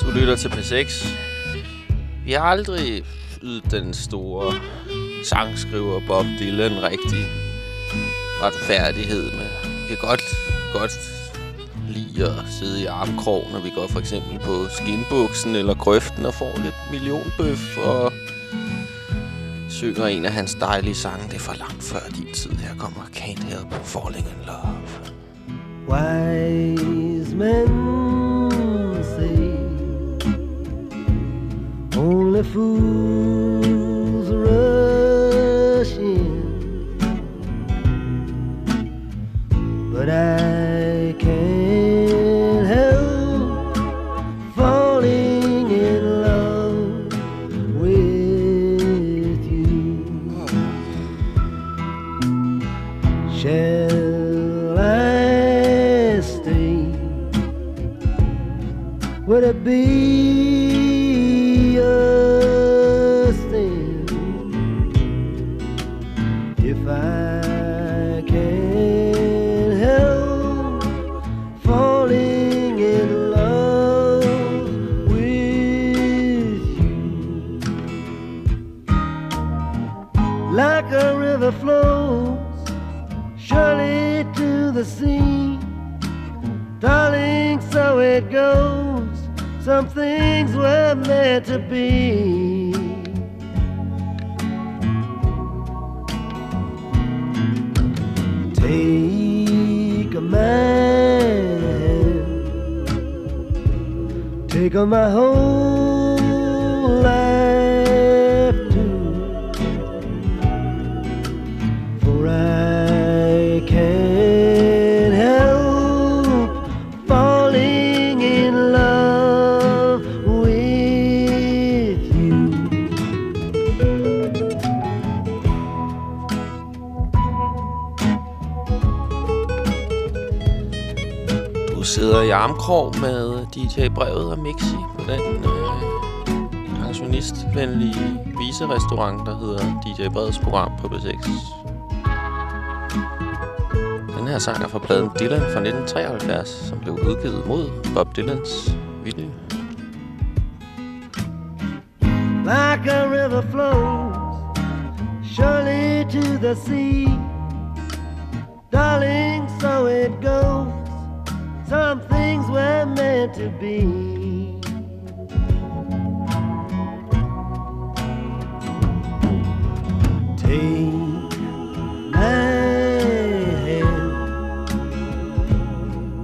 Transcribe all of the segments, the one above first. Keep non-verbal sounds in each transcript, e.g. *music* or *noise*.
Du lytter til P6. Vi har aldrig ydet den store sangskriver Bob Dylan rigtig retfærdighed med. Vi kan godt, godt lide at sidde i armkrog, når vi går for eksempel på skinbuksen eller grøften og får lidt millionbøf og synger en af hans dejlige sange. Det er for langt før din tid. Her kommer Can't Help Falling in Love. Wise men fool. Some things were meant to be. Take a man, take on my whole sidder med DJ Brevet og Mixi på den øh, pensionistvenlige viserestaurant, der hedder DJ Brevets program på B6. Den her sang er fra pladen Dylan fra 1973, som blev udgivet mod Bob Dylans vilje. like a river flows surely to the sea. Darling, so it goes. To be. Take my hand,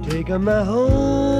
take my whole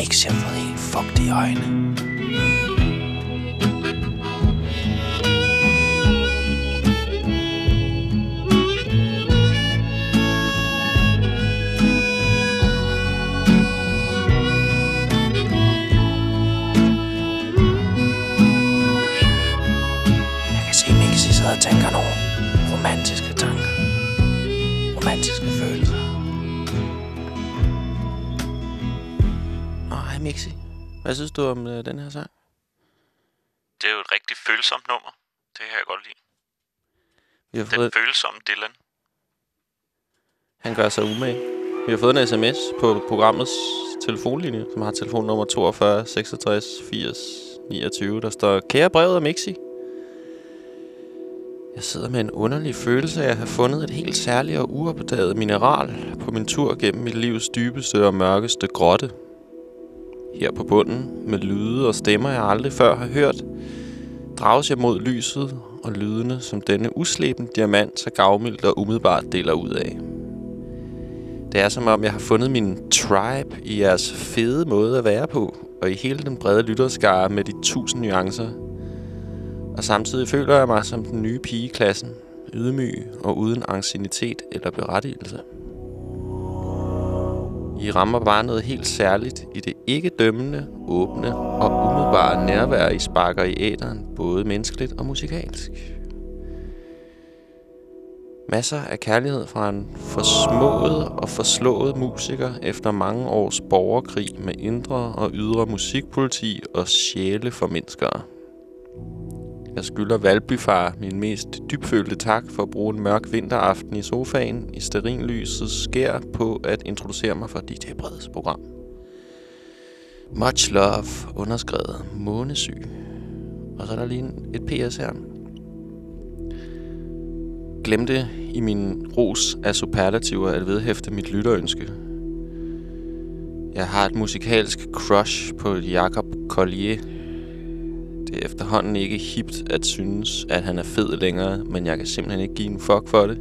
Mix, jeg fået helt fucked i øjnene. Sidder og tænker nogle romantiske tanker. Romantiske følelser. Mixi. Hvad synes du om øh, den her sang? Det er jo et rigtig følsomt nummer. Det kan jeg godt lide. Vi har Den fået, følsomme Dylan. han gør sig umage. Vi har fået en sms på programmets telefonlinje, som har telefonnummer 42 66 80 29. Der står, kære brevet af Mixi. Jeg sidder med en underlig følelse af at have fundet et helt særligt og uopdaget mineral på min tur gennem mit livs dybeste og mørkeste grotte. Her på bunden, med lyde og stemmer, jeg aldrig før har hørt, drages jeg mod lyset og lydene, som denne usleben diamant så gavmildt og umiddelbart deler ud af. Det er som om, jeg har fundet min tribe i jeres fede måde at være på, og i hele den brede lytterskare med de tusind nuancer, Og samtidig føler jeg mig som den nye pige i klassen, ydmyg og uden angstinitet eller berettigelse. I rammer bare noget helt særligt i det ikke dømmende, åbne og umiddelbare nærvær, I sparker i æderen, både menneskeligt og musikalsk. Masser af kærlighed fra en forsmået og forslået musiker efter mange års borgerkrig med indre og ydre musikpoliti og sjæle for. Jeg skylder Valbyfar min mest dybfølte tak for at bruge en mørk vinteraften i sofaen i sterinlyset skær på at introducere mig for DJ Breds program. Much love, underskrevet, månesyg. Og så er der lige et PS her. Glemte i min ros af superlativer at vedhæfte mit lytterønske. Jeg har et musikalsk crush på Jakob Collier. Det er efterhånden ikke hipt at synes, at han er fed længere, men jeg kan simpelthen ikke give en fuck for det.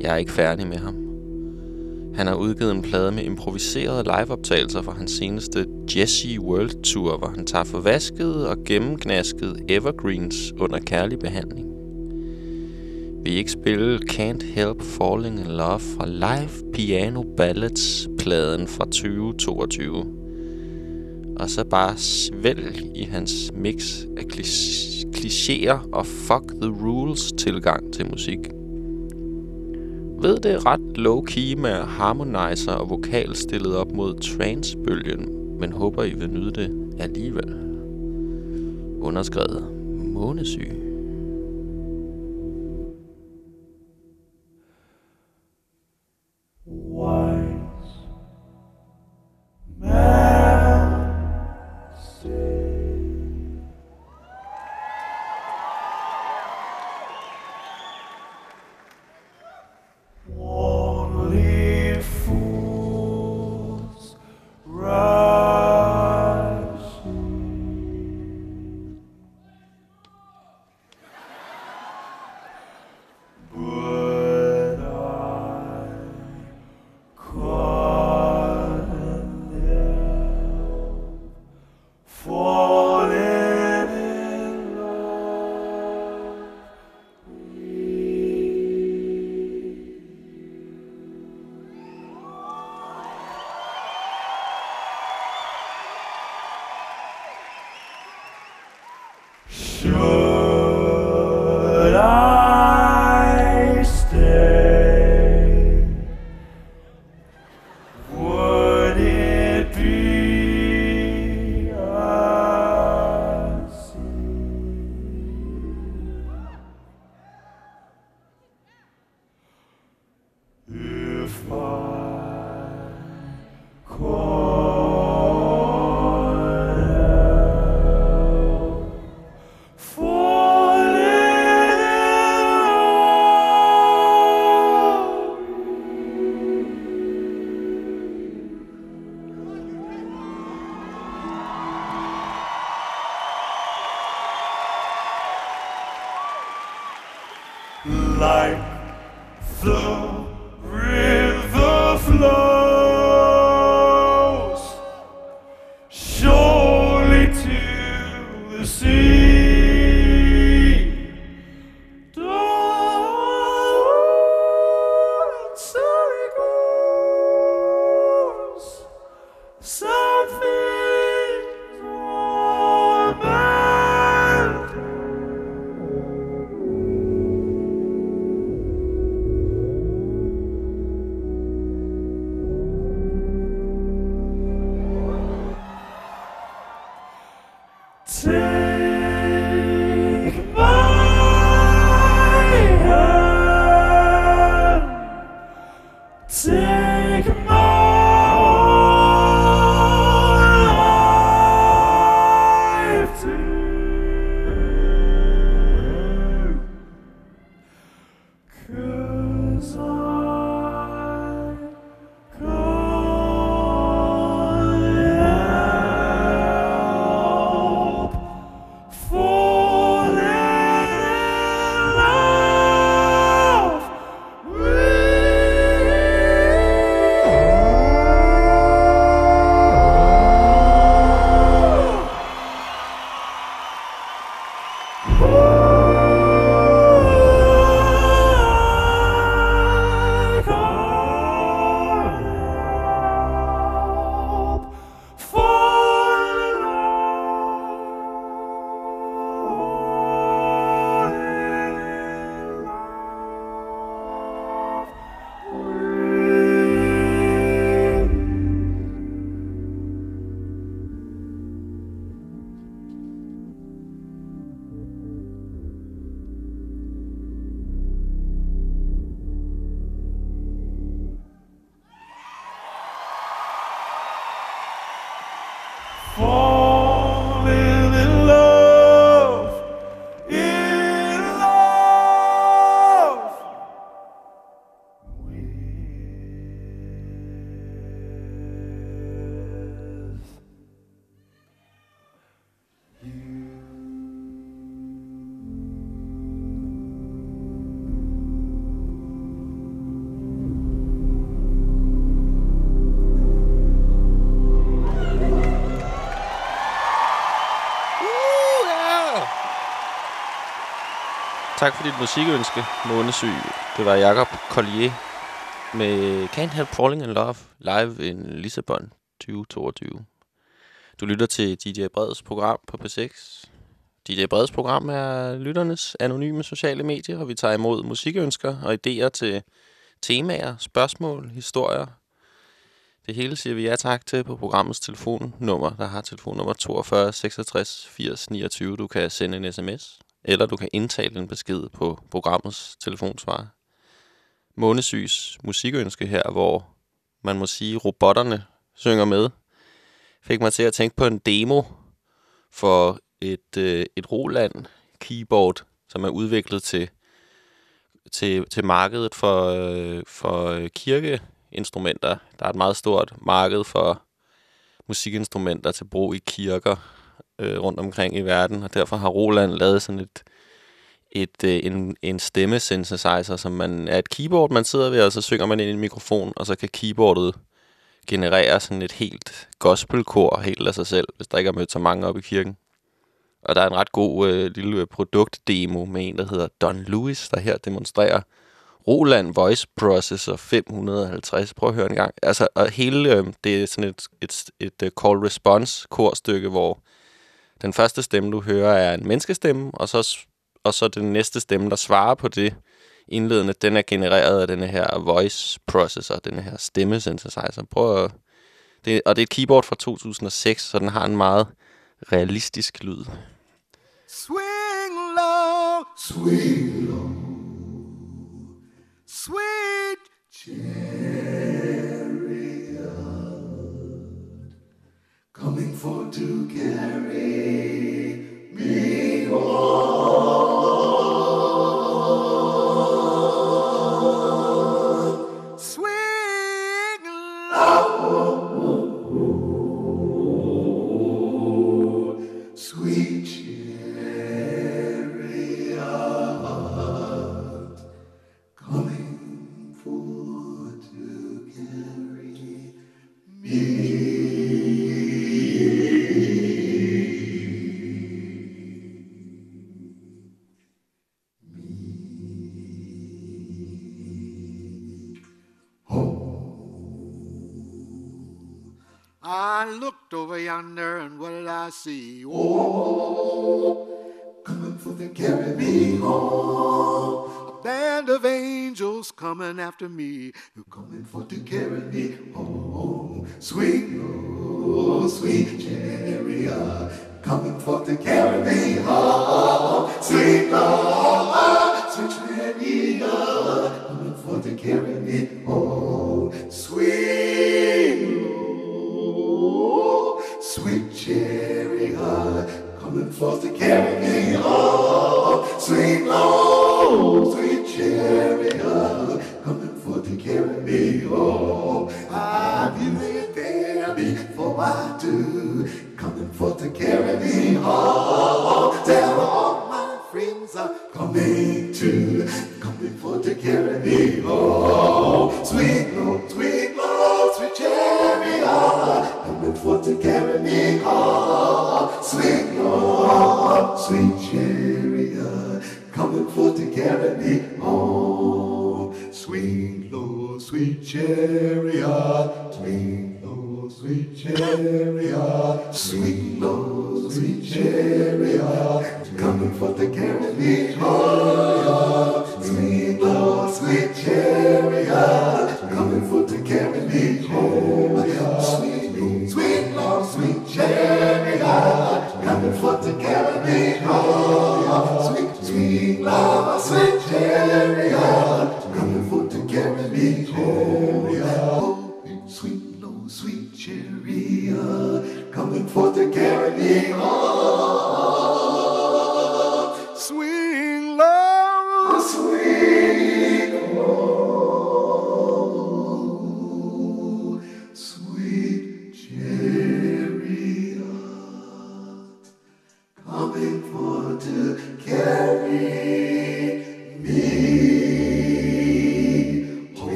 Jeg er ikke færdig med ham. Han har udgivet en plade med improviserede liveoptagelser fra hans seneste Jesse World Tour, hvor han tager forvaskede og gennemknaskede evergreens under kærlig behandling. Vi ikke spille Can't Help Falling in Love fra Live Piano Ballads-pladen fra 2022. Og så bare svælg i hans mix af klichéer og fuck the rules tilgang til musik. Ved det er ret low-key med harmonizer og vokal stillet op mod trance-bølgen, men håber I vil nyde det alligevel. Underskrevet Månesyg. man. Tak for dit musikønske, Månesyg. Det var Jakob Collier med Can't Help Falling in Love live in Lissabon 2022. Du lytter til DJ Breds program på P6. DJ Breds program er lytternes anonyme sociale medier, og vi tager imod musikønsker og idéer til temaer, spørgsmål, historier. Det hele siger vi ja tak til på programmets telefonnummer, der har telefonnummer 42 66 80 29. Du kan sende en sms, eller du kan indtale en besked på programmets telefonsvar. Månesys musikønske her, hvor man må sige, robotterne synger med, fik mig til at tænke på en demo for et, øh, et Roland keyboard, som er udviklet til, til, til markedet for, øh, for øh, kirkeinstrumenter. Der er et meget stort marked for musikinstrumenter til brug i kirker øh, rundt omkring i verden, og derfor har Roland lavet sådan et, et, øh, en, en stemmesynthesizer, som man er et keyboard, man sidder ved, og så synger man ind i en mikrofon, og så kan keyboardet generere sådan et helt gospelkor helt af sig selv, hvis der ikke er mødt så mange op i kirken. Og der er en ret god øh, lille øh, produktdemo med en, der hedder Don Lewis, der her demonstrerer Roland Voice Processor 550. Prøv at høre en gang. Altså, og hele, øh, det er sådan et, et, et, et call response korstykke, hvor den første stemme, du hører, er en menneskestemme, og så, og så den næste stemme, der svarer på det indledende, den er genereret af denne her voice processor, denne her stemmesynthesizer. Prøv at, det, og det er et keyboard fra 2006, så den har en meget realistisk lyd. Swing low, swing low, sweet chariot, for to carry me home. They're for to carry me home. Sweet, oh, sweet chariot, coming for to carry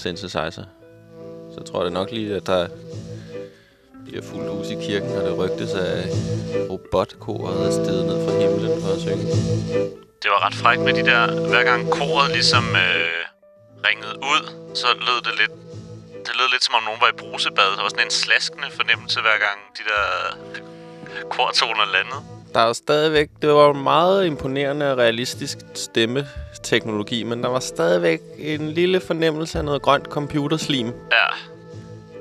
synthesizer. Så tror jeg nok lige, at der bliver fuld hus i kirken, og det rygtes af robotkoret er stedet ned fra himlen for at synge. Det var ret frækt med de der, hver gang koret ligesom øh, ringede ud, så lød det lidt, det lød lidt som om nogen var i brusebad. Der var sådan en slaskende fornemmelse hver gang de der øh, kortoner landede. Der er jo stadigvæk, det var meget imponerende og realistisk stemmeteknologi, men der var stadigvæk en lille fornemmelse af noget grønt computerslim. Ja,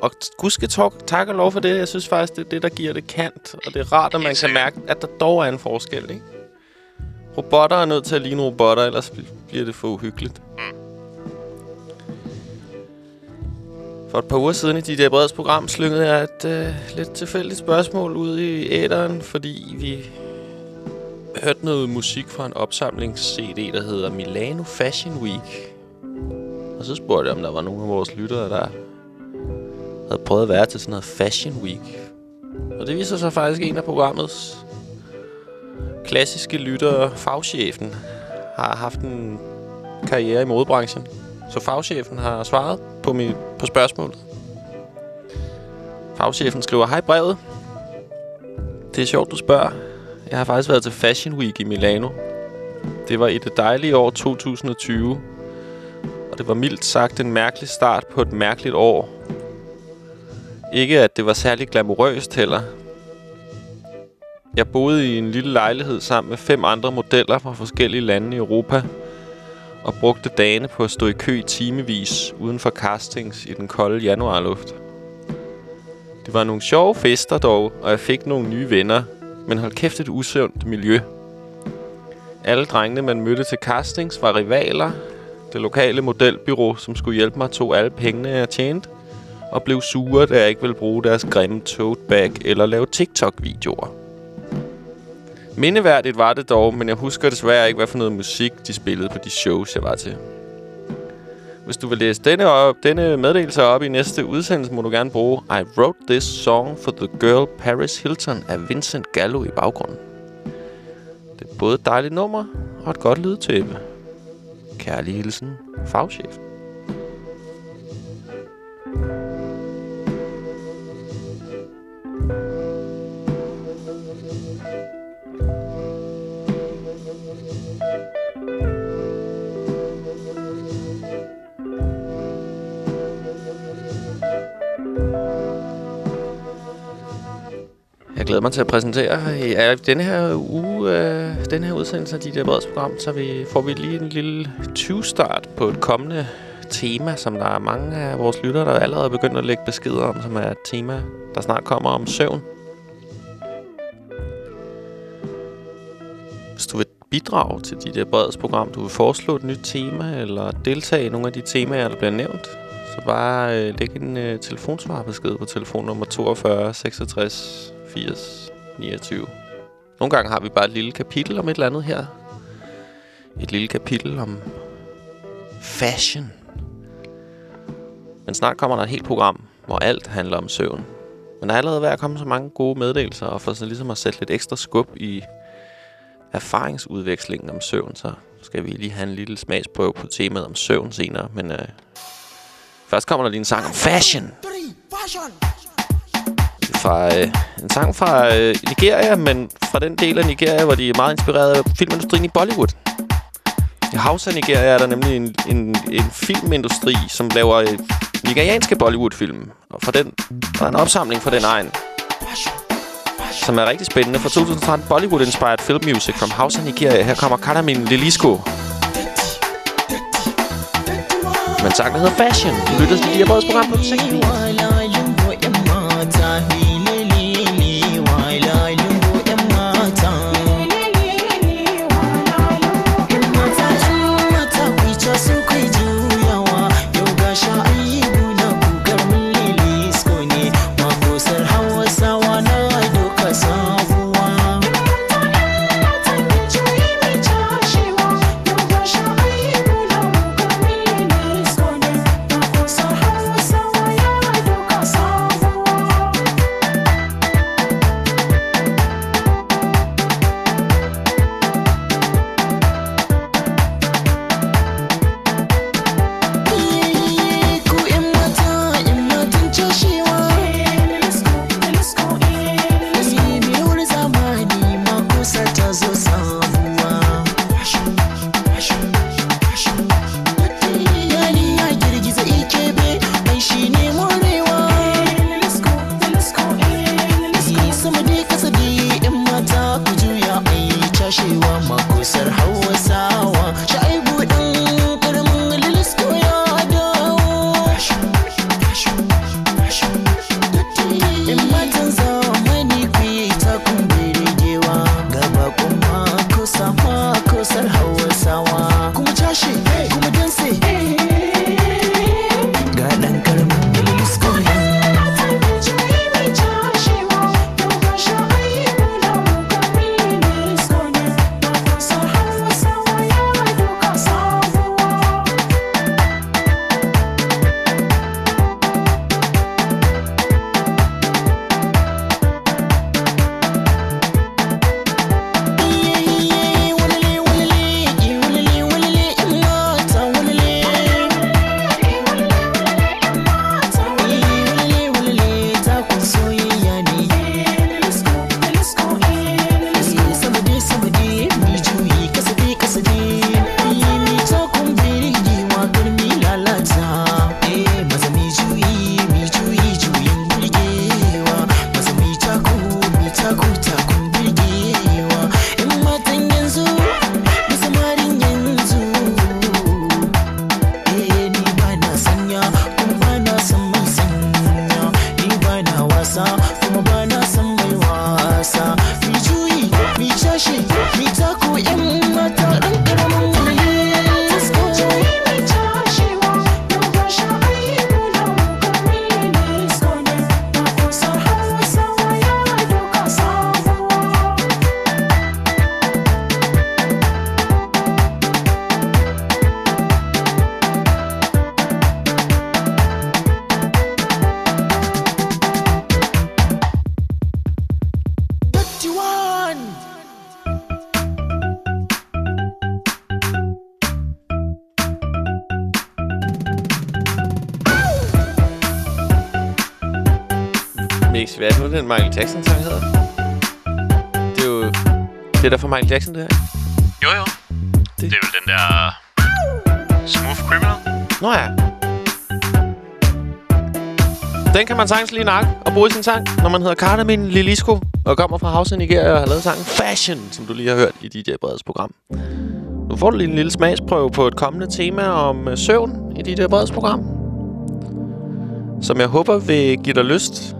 Og gudske tak, tak og lov for det. Jeg synes faktisk, det er det, der giver det kant. Og det er rart, at man kan mærke, at der dog er en forskel, ikke? Robotter er nødt til at ligne robotter, ellers bl- bliver det for uhyggeligt. For et par uger siden i dit der Breds program slyngede jeg et øh, lidt tilfældigt spørgsmål ud i æderen, fordi vi hørte noget musik fra en opsamlings-CD, der hedder Milano Fashion Week. Og så spurgte jeg, om der var nogen af vores lyttere, der havde prøvet at være til sådan noget Fashion Week. Og det viser sig faktisk en af programmets klassiske lyttere, fagchefen, har haft en karriere i modebranchen. Så fagchefen har svaret på, mit, på spørgsmålet. Fagchefen skriver, Hej brevet. Det er sjovt, du spørger. Jeg har faktisk været til Fashion Week i Milano. Det var i det dejlige år 2020. Og det var mildt sagt en mærkelig start på et mærkeligt år. Ikke at det var særlig glamourøst heller. Jeg boede i en lille lejlighed sammen med fem andre modeller fra forskellige lande i Europa og brugte dagene på at stå i kø timevis uden for castings i den kolde januarluft. Det var nogle sjove fester dog, og jeg fik nogle nye venner, men hold kæft et usundt miljø. Alle drengene, man mødte til castings, var rivaler. Det lokale modelbyrå, som skulle hjælpe mig, tog alle pengene, jeg tjente, og blev sure, da jeg ikke ville bruge deres grimme tote bag eller lave TikTok-videoer. Mindeværdigt var det dog, men jeg husker desværre ikke, hvad for noget musik de spillede på de shows, jeg var til. Hvis du vil læse denne, op, denne meddelelse op i næste udsendelse, må du gerne bruge I wrote this song for the girl Paris Hilton af Vincent Gallo i baggrunden. Det er både et dejligt nummer og et godt lydtæppe. Kærlig hilsen, fagchefen. Glæder mig til at præsentere ja, denne her uge, øh, den her udsendelse af dit de Breds program, så vi, får vi lige en lille 20-start på et kommende tema, som der er mange af vores lyttere, der allerede er begyndt at lægge beskeder om, som er et tema, der snart kommer om søvn. Hvis du vil bidrage til dit der Breds program, du vil foreslå et nyt tema, eller deltage i nogle af de temaer, der bliver nævnt, så bare øh, læg en øh, telefonsvarbesked på telefonnummer 42 66 80 29. Nogle gange har vi bare et lille kapitel om et eller andet her. Et lille kapitel om fashion. Men snart kommer der et helt program, hvor alt handler om søvn. Men der er allerede ved at komme så mange gode meddelelser, og for så ligesom at sætte lidt ekstra skub i erfaringsudvekslingen om søvn, så skal vi lige have en lille smagsprøve på temaet om søvn senere. Men øh, først kommer der lige en sang om fashion. Det fashion fra, øh, en sang fra øh, Nigeria, men fra den del af Nigeria, hvor de er meget inspireret af filmindustrien i Bollywood. I Hausa, Nigeria, er der nemlig en, en, en filmindustri, som laver øh, nigerianske Bollywood-film. Og for den, der er en opsamling for den egen, som er rigtig spændende. Fra 2013, Bollywood-inspired film music from Hausa, Nigeria. Her kommer Kanamin Lilisko. Men sangen hedder Fashion. Du lytter til de her program på 6 Michael Jackson-sang hedder? Det er jo... Det er der for Michael Jackson, det her. Jo, jo. Det, det er vel den der... Smooth Criminal? Nå ja. Den kan man sagtens lige nakke og bruge i sin sang, når man hedder Cardamin Lilisco og kommer fra House i Nigeria og har lavet sangen Fashion, som du lige har hørt i DJ Breds program. Nu får du lige en lille smagsprøve på et kommende tema om øh, søvn i DJ Breds program. Som jeg håber vil give dig lyst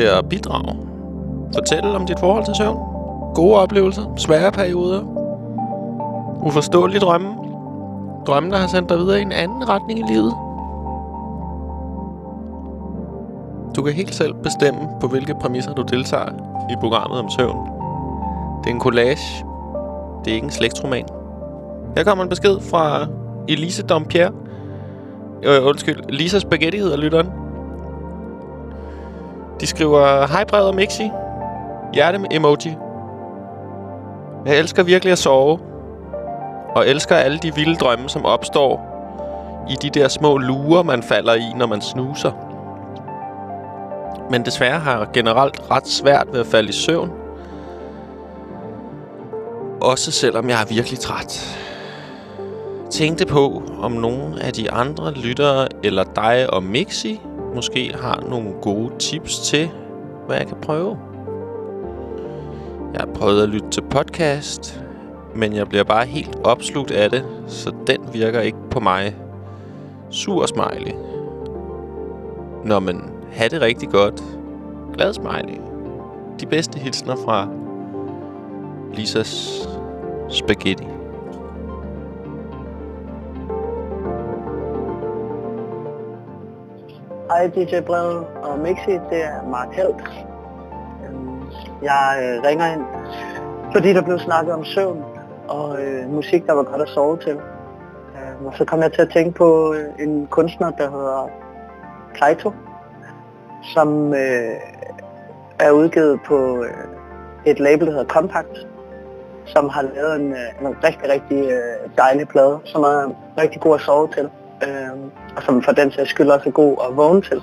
til at bidrage. Fortæl om dit forhold til søvn. Gode oplevelser, svære perioder, uforståelige drømme. Drømme, der har sendt dig videre i en anden retning i livet. Du kan helt selv bestemme, på hvilke præmisser du deltager i programmet om søvn. Det er en collage. Det er ikke en slægtsroman. Her kommer en besked fra Elise Dompierre. Øh, undskyld, Lisa Spaghetti hedder lytteren. De skriver, Hej brevet og Mixi. Hjerte emoji. Jeg elsker virkelig at sove. Og elsker alle de vilde drømme, som opstår i de der små lurer, man falder i, når man snuser. Men desværre har jeg generelt ret svært ved at falde i søvn. Også selvom jeg er virkelig træt. Tænkte på, om nogen af de andre lyttere eller dig og Mixi måske har nogle gode tips til, hvad jeg kan prøve. Jeg har prøvet at lytte til podcast, men jeg bliver bare helt opslugt af det, så den virker ikke på mig. Sur smiley. Nå, men have det rigtig godt. Glad smiley. De bedste hilsner fra Lisas Spaghetti. Hej DJ Brevet og Mixi, det er Mark Held. Øhm, jeg øh, ringer ind, fordi der blev snakket om søvn og øh, musik, der var godt at sove til. Øhm, og så kom jeg til at tænke på øh, en kunstner, der hedder Kaito, som øh, er udgivet på øh, et label, der hedder Compact, som har lavet en, øh, en rigtig, rigtig øh, dejlig plade, som er rigtig god at sove til, øh, og som for den sags skyld også er god at vågne til.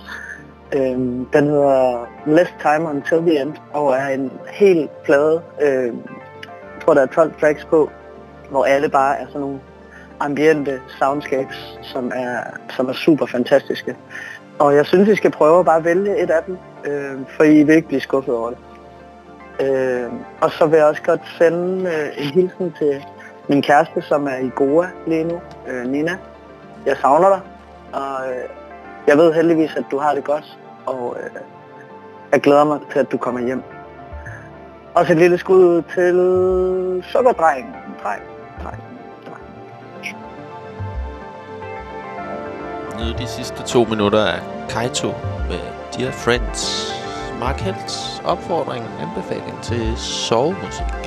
Øh, den hedder Less Time Until the End, og er en helt plade, øh, jeg tror der er 12 tracks på, hvor alle bare er sådan nogle ambiente soundscapes, som er, som er super fantastiske. Og jeg synes, I skal prøve at bare vælge et af dem, øh, for I vil ikke blive skuffet over det. Øh, og så vil jeg også godt sende øh, en hilsen til min kæreste, som er i Goa lige nu, øh, Nina. Jeg savner dig, og øh, jeg ved heldigvis, at du har det godt, og øh, jeg glæder mig til, at du kommer hjem. Også et lille skud til sukkerdrengen. Dreng, dreng, dreng. Nyd de sidste to minutter af Kaito med Dear Friends. Mark Helts opfordring, anbefaling til sovemusik.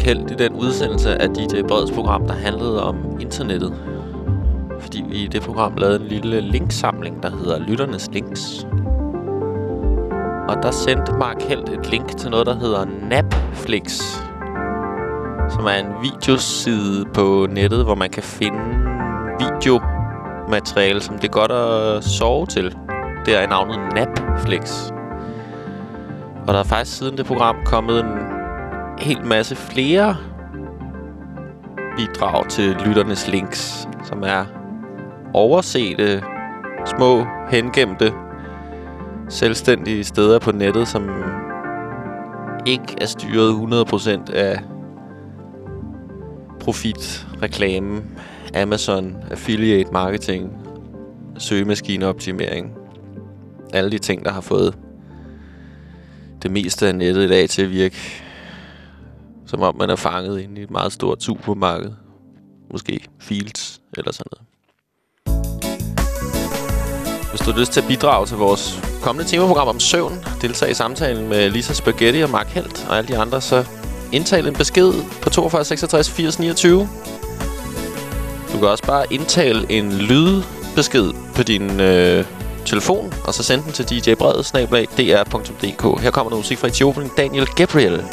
Kaldt Held i den udsendelse af DJ Breds program, der handlede om internettet. Fordi vi i det program lavede en lille linksamling, der hedder Lytternes Links. Og der sendte Mark Helt et link til noget, der hedder Napflix. Som er en videoside på nettet, hvor man kan finde videomateriale, som det er godt at sove til. Det er i navnet Napflix. Og der er faktisk siden det program kommet en hel masse flere bidrag til lytternes links, som er oversete, små, hengemte selvstændige steder på nettet, som ikke er styret 100% af profit, reklame, Amazon, affiliate marketing, søgemaskineoptimering. Alle de ting, der har fået det meste af nettet i dag til at virke som om man er fanget inde i et meget stort supermarked. Måske Fields eller sådan noget. Hvis du har lyst til at bidrage til vores kommende temaprogram om søvn, deltage i samtalen med Lisa Spaghetti og Mark Helt og alle de andre, så indtal en besked på 42 66 80 29. Du kan også bare indtale en lydbesked på din øh, telefon, og så sende den til djbredet.dr.dk. Her kommer noget musik fra Etiopien, Daniel Gabriel.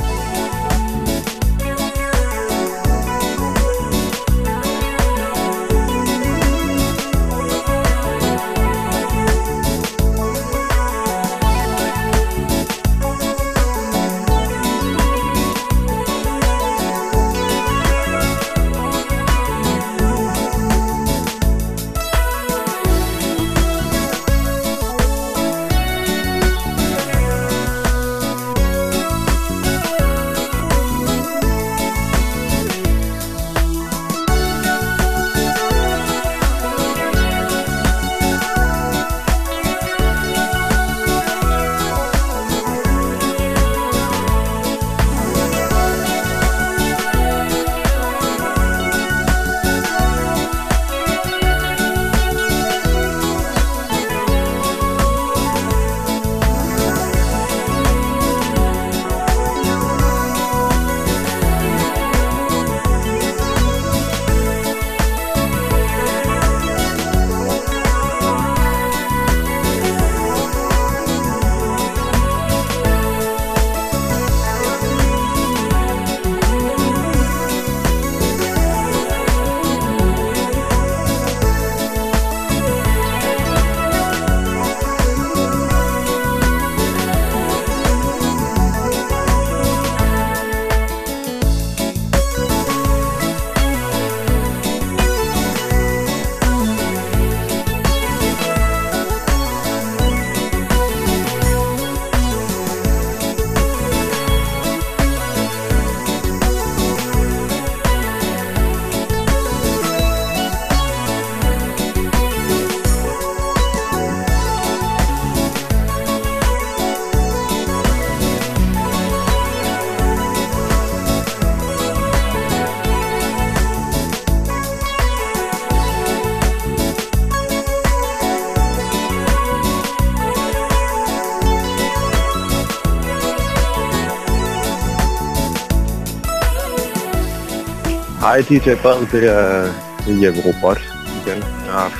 Hej DJ Bad, det er, Jeppe Robot igen. Jeg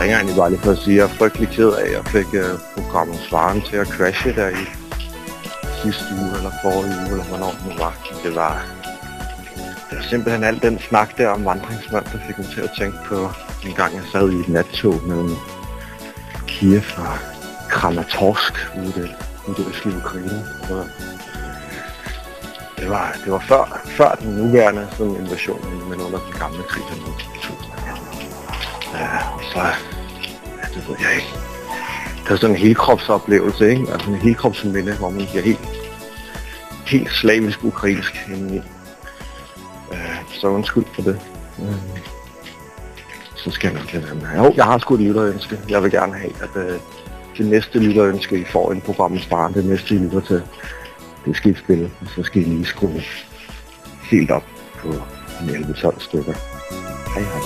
ringer egentlig bare lige for at sige, at jeg er frygtelig ked af, at jeg fik øh, uh, programmet Svaren til at crashe der i sidste uge eller forrige uge, eller hvornår det nu var. Det var, det var simpelthen alt den snak der om vandringsmand, der fik mig til at tænke på en gang, jeg sad i et nattog mellem Kiev og Kramatorsk ude i det, det østlige Ukraine. Det var, det var før, før den nuværende sådan invasion, men under den gamle krig her nu i 2018. Ja, og så, ja, det ved jeg ikke. Det var sådan en helkropsoplevelse, ikke? Altså en helkropsminde, hvor man bliver helt, helt slavisk ukrainsk indeni. Øh, så undskyld for det. Mm. så skal jeg nok lade være med. Jo, jeg har sgu et lytterønske. Jeg vil gerne have, at øh, det næste lytterønske, I får en programmet Sparen, det næste I lytter til, det skal I spille, og så skal I lige skrue helt op på 11-12 stykker. Hej hej.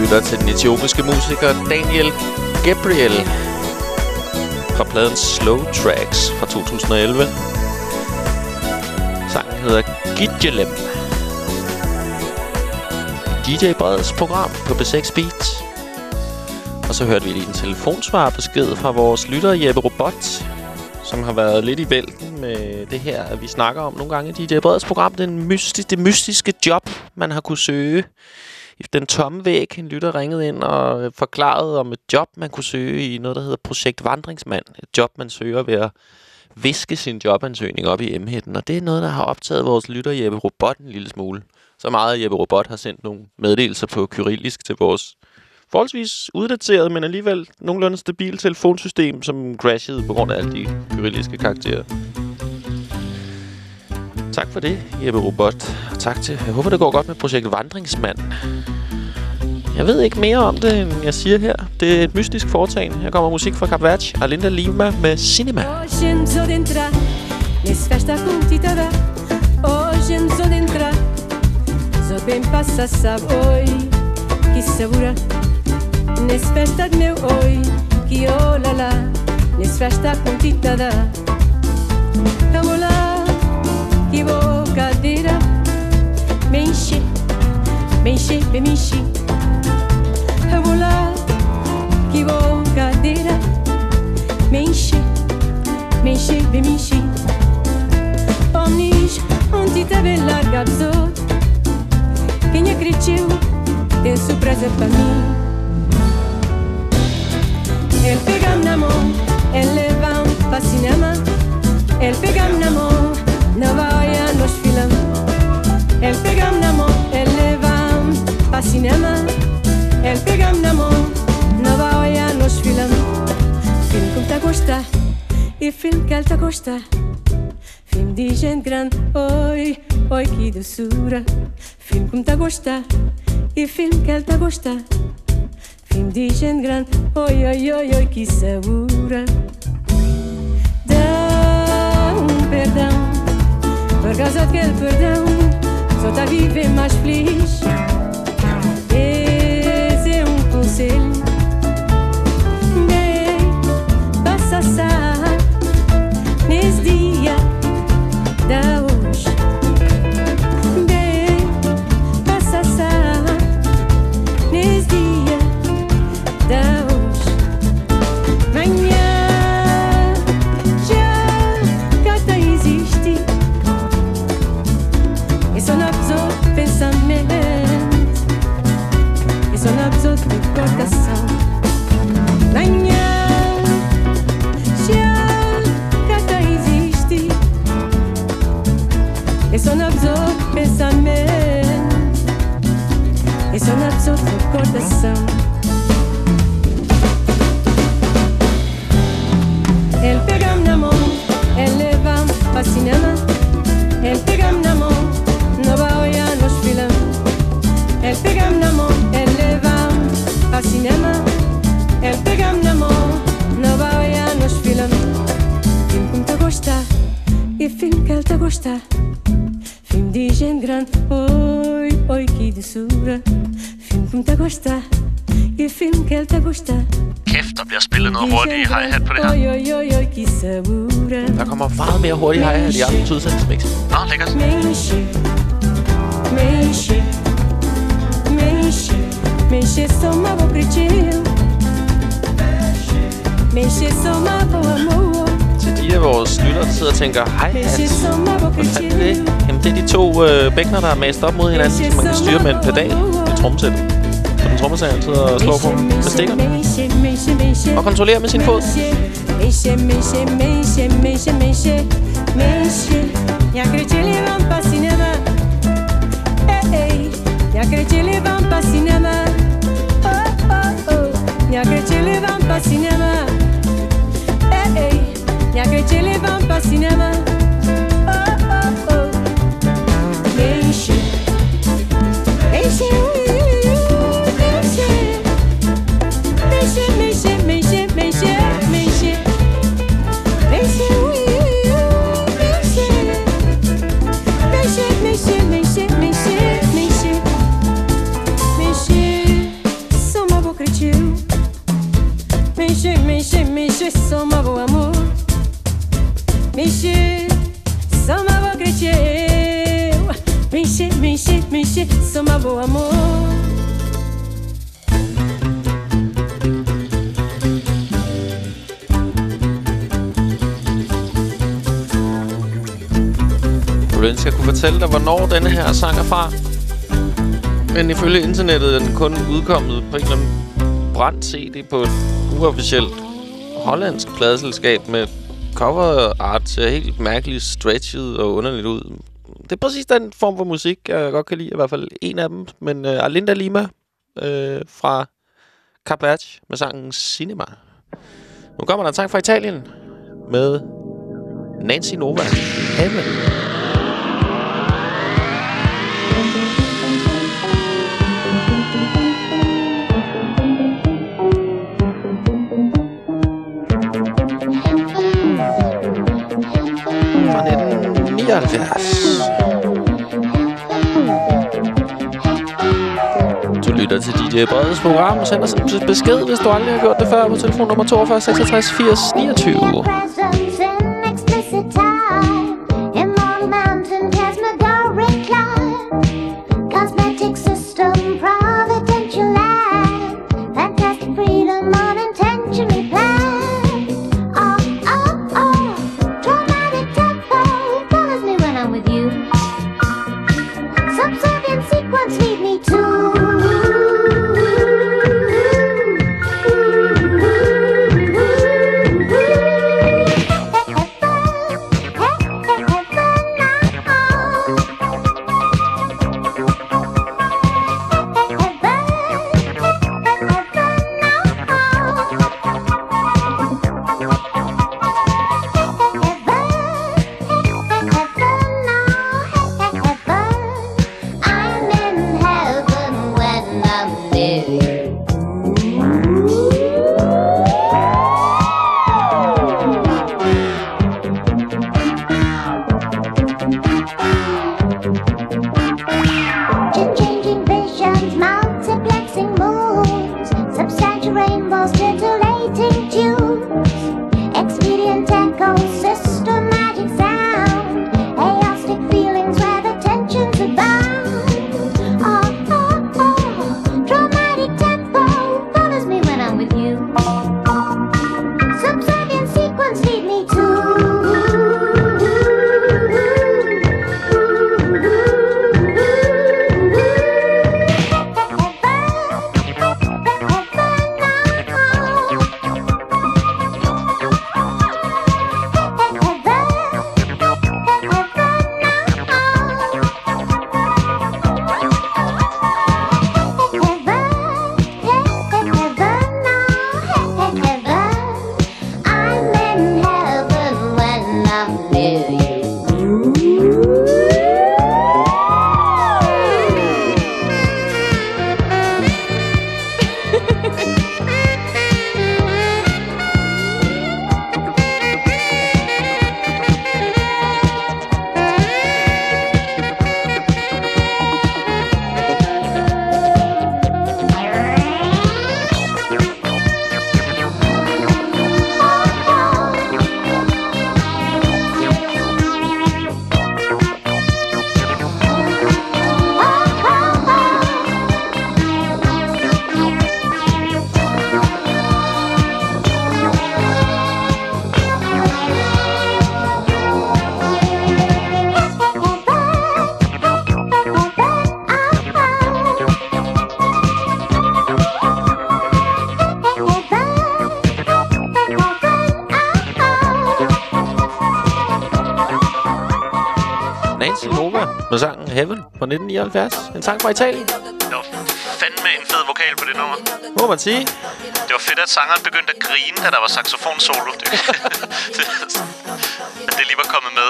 Lytter til den etiopiske musiker Daniel Gabriel fra pladen Slow Tracks fra 2011. Sangen hedder Gidjelem. DJ Breds program på B6 Beat. Og så hørte vi lige en telefonsvarbesked fra vores lytter Jeppe Robot, som har været lidt i vælten med det her, at vi snakker om nogle gange i DJ Breds program. Den mysti det mystiske job, man har kunne søge. Den tomme væg, en lytter ringede ind og forklarede om et job, man kunne søge i noget, der hedder Projekt Vandringsmand. Et job, man søger ved at viske sin jobansøgning op i M-hætten. Og det er noget, der har optaget vores lytter Jeppe Robot en lille smule. Så meget, at Jeppe Robot har sendt nogle meddelelser på kyrillisk til vores forholdsvis uddateret, men alligevel nogenlunde stabil telefonsystem, som crashede på grund af alle de kyrilliske karakterer. Tak for det, Jeppe Robot. Og tak til... Jeg håber, det går godt med projekt Vandringsmand. Jeg ved ikke mere om det, end jeg siger her. Det er et mystisk foretagende. Her kommer musik fra Cap Verde. Alinda Lima med Cinema. Hoje bem passa sabe oi que sabura. Nesse festa de meu oi que oh lá, nesse festa com titada. Vamos lá, que bocadeira, me enche, me enche, me enche. Vamos lá, que bocadeira, me enche. me enche, me enche. Omnis, onde te vê larga absurd Quem acreditou tem surpresa para mim? Ele pega na mão, ele leva para cinema Ele pega na mão, Nova navaja nos filam El pegam namo, el levam pa cinema El pegam nova navaja nos filam Film com t'acosta i film que el gosta, Film de gent gran, oi, oi que doçura Film com t'acosta i film que el gosta, Film de gent gran, oi, oi, oi, oi que segura. Dá um perdão por causa daquele perdão, só tá viver mais feliz. Coração. Ele pega-me na mão, ele leva-me cinema. Ele pega-me na mão, não vai olhar nos filmes. Ele pega-me na mão, ele leva-me cinema. Ele pega-me na mão, não vai olhar nos filmes. Filme como tá a gostar, e filme que ele tá a gostar. Filme de gente grande, oi, oi que doçura. Filme como tá a gostar, e filme que ele tá a gostar. Kæft, der bliver spillet noget hurtigt i hi-hat på det her. Der kommer meget mere hurtigt her i aftens udsendelsesmix. Nå, lækkert. Uma boa pretinho. Mexe, sou uma boa amor. Til de af vores lyttere, der sidder og tænker, hej, boa hvad fanden er det? Jamen, det er de to øh, bækkener, der er mast op mod hinanden, som man kan styre med en pedal i trommesættet. Trommesæt sidder og slår på med stikkerne. mexe. Og kontrollerer med sin fod. Mexe, mexe, mexe, mexe, mexe, mexe. E acredite, vamos pra cinema. Ei, ei. E acredite, vamos pra cinema. Oh, oh, oh. E acredite, vamos pra cinema. Ei, ei. tomar meu amor. Du ønske, jeg kunne fortælle dig, hvornår denne her sang er fra. Men ifølge internettet er den kun udkommet på en eller anden brændt CD på et uofficielt hollandsk pladeselskab med cover art ser helt mærkeligt stretchet og underligt ud. Det er præcis den form for musik, jeg godt kan lide. I hvert fald en af dem. Men uh, Alinda Lima øh, fra Carpatch med sangen Cinema. Nu kommer der en sang fra Italien med Nancy Nova. Heaven. 79. Du lytter til DJ Breds program. Send os en besked, hvis du aldrig har gjort det før på telefonnummer 42 66 80 29. fra 1979. En sang fra Italien. Det var fandme en fed vokal på det nummer. Må man sige. Det var fedt, at sangeren begyndte at grine, da der var saxofon-solo. Det, at *laughs* det lige var kommet med.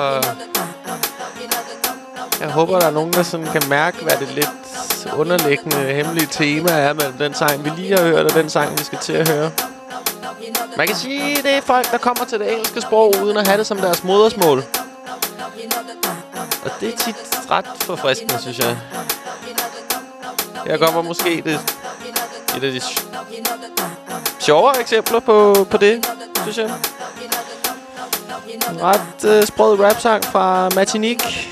Og jeg håber, der er nogen, der sådan kan mærke, hvad det lidt underliggende hemmelige tema er mellem den sang, vi lige har hørt, og den sang, vi skal til at høre. Man kan sige, det er folk, der kommer til det engelske sprog, uden at have det som deres modersmål ret forfriskende, synes jeg. Her kommer måske det, et af de sjovere eksempler på, på det, synes jeg. En ret øh, sprød rap-sang fra Martinique.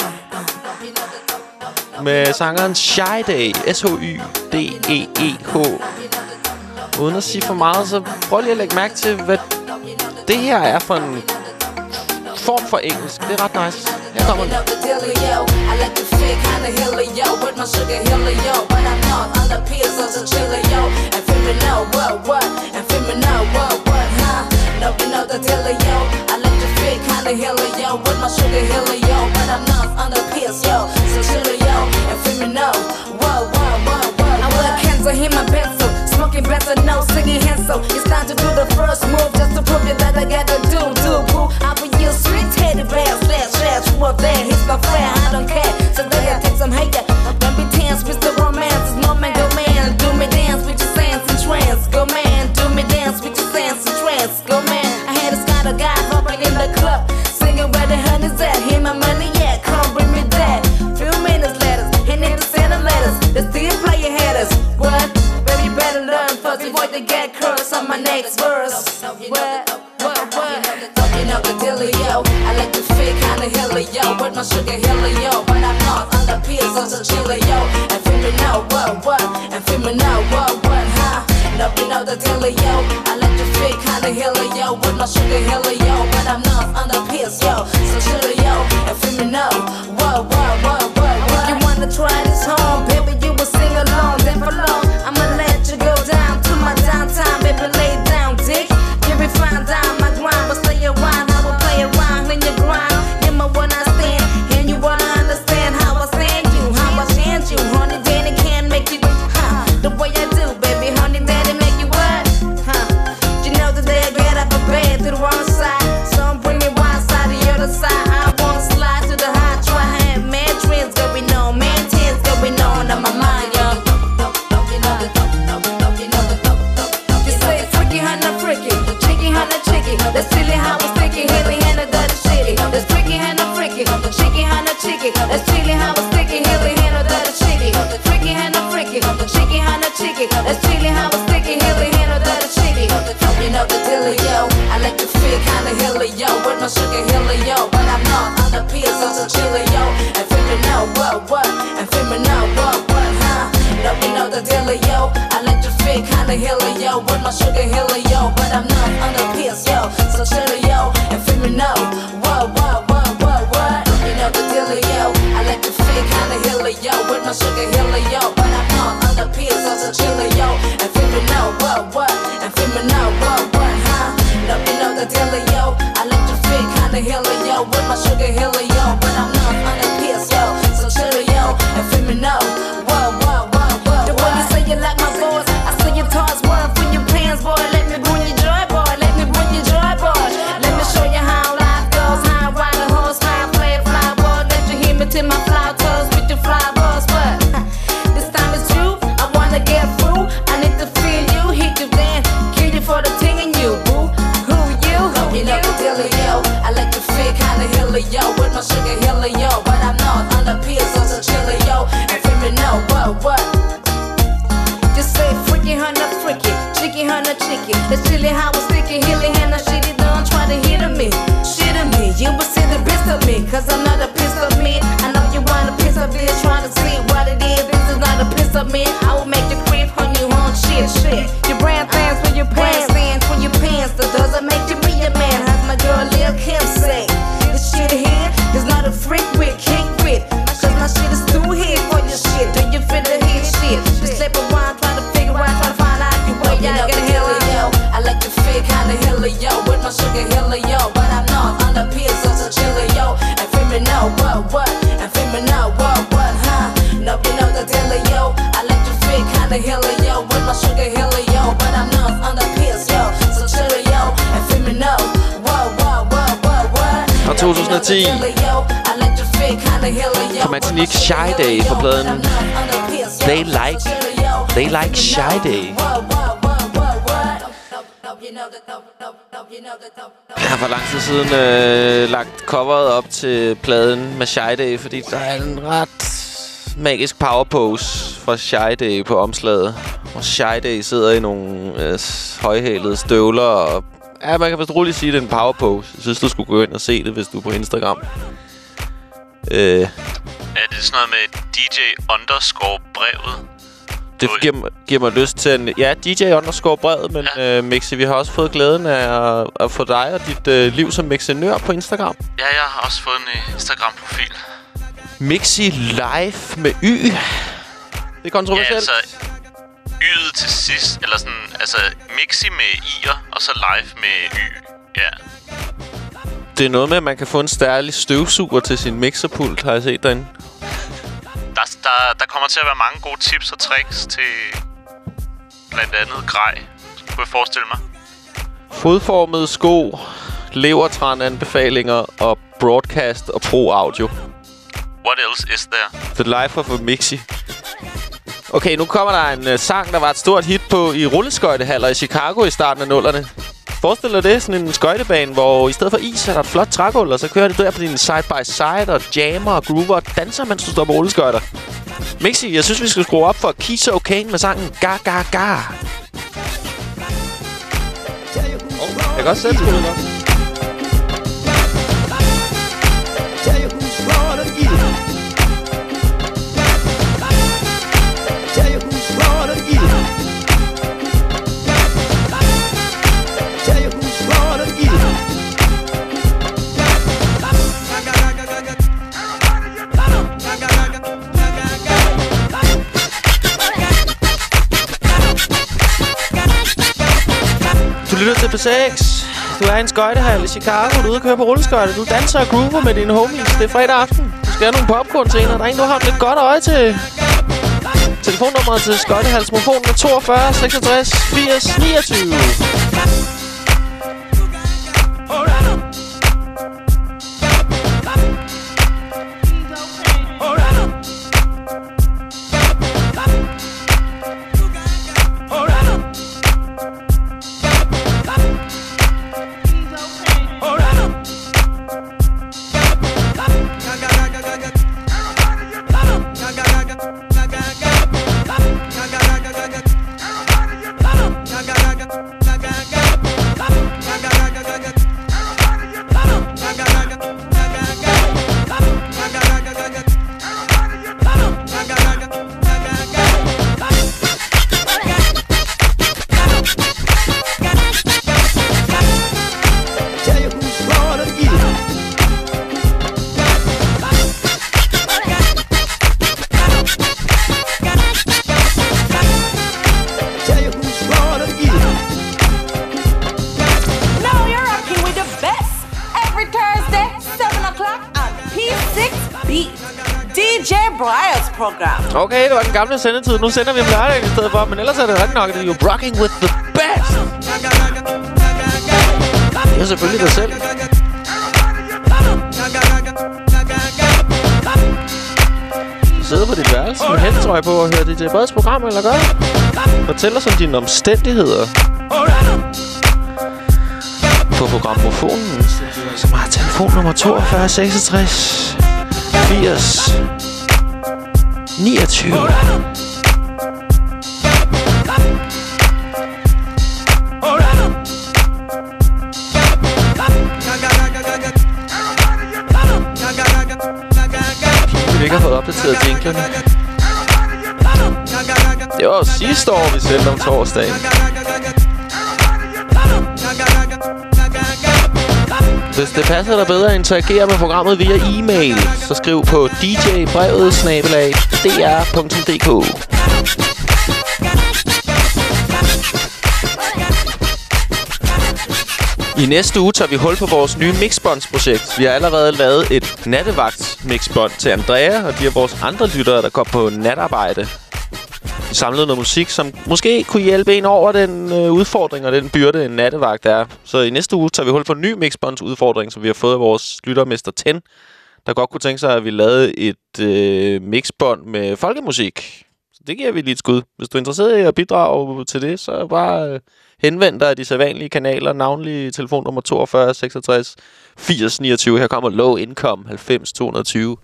Med sangeren Shy Day. S-H-Y-D-E-E-H. Uden at sige for meget, så prøv lige at lægge mærke til, hvad det her er for en form for engelsk. Det er ret nice. Her kommer den. feel kinda hilly, yo With my sugar hilly, yo But I'm not on the pills, I'm so chilly, yo. And feel me now, what, what? And feel me now, what, what, huh? No, you know the deal, yo. I let you feel kinda hilly, yo With my sugar hilly, yo But I'm not on the pills, yo. So chilly, yo. And feel me now, what, what, what, what I work hands on him, my pencil. Smoking better, no singing handsome. It's time to do the first move Just to prove you that I got the do, do, boo I'll be your sweet teddy bear Slash, slash, what there, he's my friend I don't care. So They like, they like Sade. Jeg har for lang tid siden øh, lagt coveret op til pladen med Sade, fordi der er en ret magisk power pose fra Sade på omslaget. Og Sade sidder i nogle øh, højhælede støvler og Ja, man kan vist roligt sige, at det er en power pose. Jeg synes, du skulle gå ind og se det, hvis du er på Instagram. Øh, er det sådan noget med DJ underscore brevet? Det giver, giver mig lyst til en... Ja, DJ underscore brevet, men ja. øh, Mixi, vi har også fået glæden af at, at få dig og dit øh, liv som mixenør på Instagram. Ja, jeg har også fået en Instagram-profil. Mixi Live med Y. Det er kontroversielt. Ja, altså, Y'et til sidst, eller sådan, altså Mixi med I'er, og så Live med Y. Ja. Det er noget med, at man kan få en stærlig støvsuger til sin mixerpult, har jeg set derinde. Der, der, der kommer til at være mange gode tips og tricks til blandt andet grej, kunne jeg forestille mig. Fodformede sko, levertran anbefalinger og broadcast og pro audio. What else is there? The Life of a Mixi. Okay, nu kommer der en øh, sang, der var et stort hit på i rulleskøjtehaller i Chicago i starten af nullerne. Forestil dig det, sådan en skøjtebane, hvor i stedet for is er der et flot trægulv, og så kører du der på din side-by-side og jammer og groover og danser, mens du står på rulleskøjter. Mixi, jeg synes, vi skal skrue op for Kisa O'Kane med sangen Ga Ga Ga. Jeg kan godt selv spille det. Lytter til P6. Du er i en skøjtehal i Chicago. Du er ude og køre på rulleskøjter. Du danser og groover med dine homies. Det er fredag aften. Du skal have nogle popcorn senere. Der er en, du har haft lidt godt øje til. Telefonnummeret til skøjtehalsmofonen er 42 66 80 29. gamle sendetid. Nu sender vi om lørdagen i stedet for. Men ellers er det rigtig nok, at det er jo rocking with the best. Det er selvfølgelig dig selv. Du sidder på dit værelse med hættetrøje på og hører DJ Breds program, eller gør? Fortæl os om dine omstændigheder. På programmofonen, som har telefonnummer 42 66 80 29. Vi ikke har fået opdateret jinglerne. Det var jo sidste år, vi sendte om torsdagen. Hvis det passer dig bedre at interagere med programmet via e-mail, så skriv på djbrevet snabelag dr.dk. I næste uge tager vi hul på vores nye mixbonds-projekt. Vi har allerede lavet et nattevagt-mixbånd til Andrea og de er vores andre lyttere, der går på natarbejde samlet noget musik, som måske kunne hjælpe en over den øh, udfordring og den byrde, en nattevagt er. Så i næste uge tager vi hul på en ny mixbonds-udfordring, som vi har fået af vores lyttermester Ten, der godt kunne tænke sig, at vi lavede et øh, mixbånd med folkemusik. Så det giver vi lige et skud. Hvis du er interesseret i at bidrage til det, så bare øh, henvend dig af de sædvanlige kanaler, navnlig telefonnummer 42 66 80 29. Her kommer Low Income 90 220.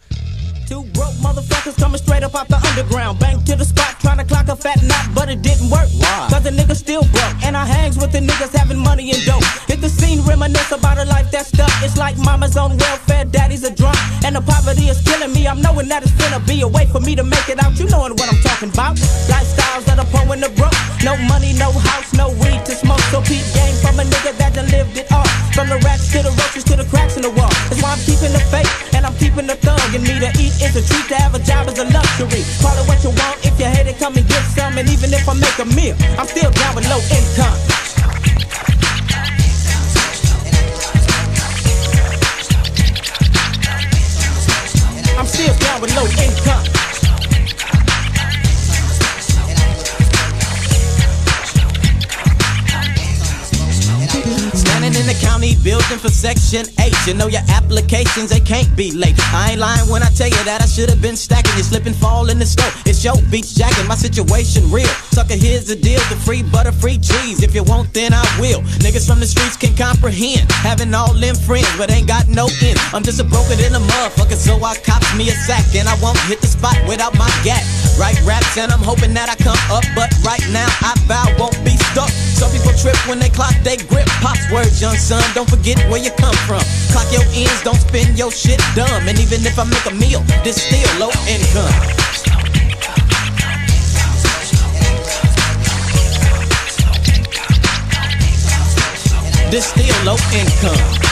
Two broke motherfuckers coming straight up off the underground. Bank to the spot, trying to clock a fat knot, but it didn't work. Why? Cause the nigga still broke. And I hangs with the niggas having money and dope. Hit the scene, reminisce about a life that's stuck. It's like mama's on welfare, daddy's a drunk. And the poverty is killing me. I'm knowing that it's gonna be a way for me to make it out. You knowing what I'm talking about. Lifestyles that when the broke. No money, no house, no weed to smoke. So peep game from a nigga that done lived it all. From the rats to the roaches to the cracks in the wall. That's why I'm keeping the faith and I'm keeping the thug. And me to eat is a treat, to have a job is a luxury. Call it what you want, if you hate it, come and get some. And even if I make a meal, I'm still down with low income. I'm still down with low income. In the county building for Section 8. You know your applications, they can't be late. I ain't lying when I tell you that I should have been stacking. You slip and fall in the snow. It's your beach jacket, my situation real. Sucker, here's the deal the free butter, free cheese. If you want, then I will. Niggas from the streets can comprehend. Having all them friends, but ain't got no end. I'm just a broker than a motherfucker, so I cops me a sack. And I won't hit the spot without my gat. Write raps, and I'm hoping that I come up. But right now, I vow won't be stuck. Some people trip when they clock they grip. Pops words, young son, don't forget where you come from. Clock your ends, don't spend your shit dumb. And even if I make a meal, this still low income. This still low income.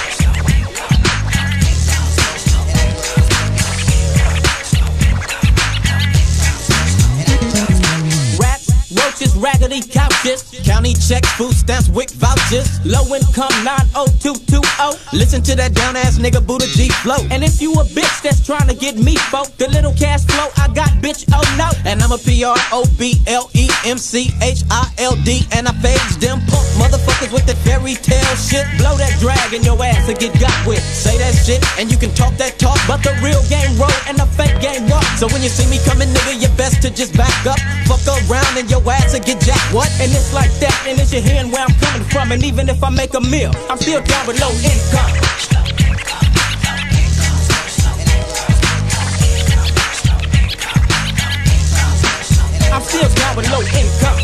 Raggedy couches, county checks, food stamps, WIC vouchers, low income 90220. Listen to that down ass nigga Buddha G flow. And if you a bitch that's trying to get me folk, the little cash flow I got, bitch, oh no. And I'm a P R O B L E M C H I L D, and I phage them punk motherfuckers with the fairy tale shit. Blow that drag in your ass to get got with. Say that shit, and you can talk that talk, but the real game roll and the fake game walk. So when you see me coming, nigga, you best to just back up. Fuck around in your ass to get jacked. What? And it's like that, and it's your hearing where I'm coming from. And even if I make a meal, I'm still down with low income. I'm still down with low income.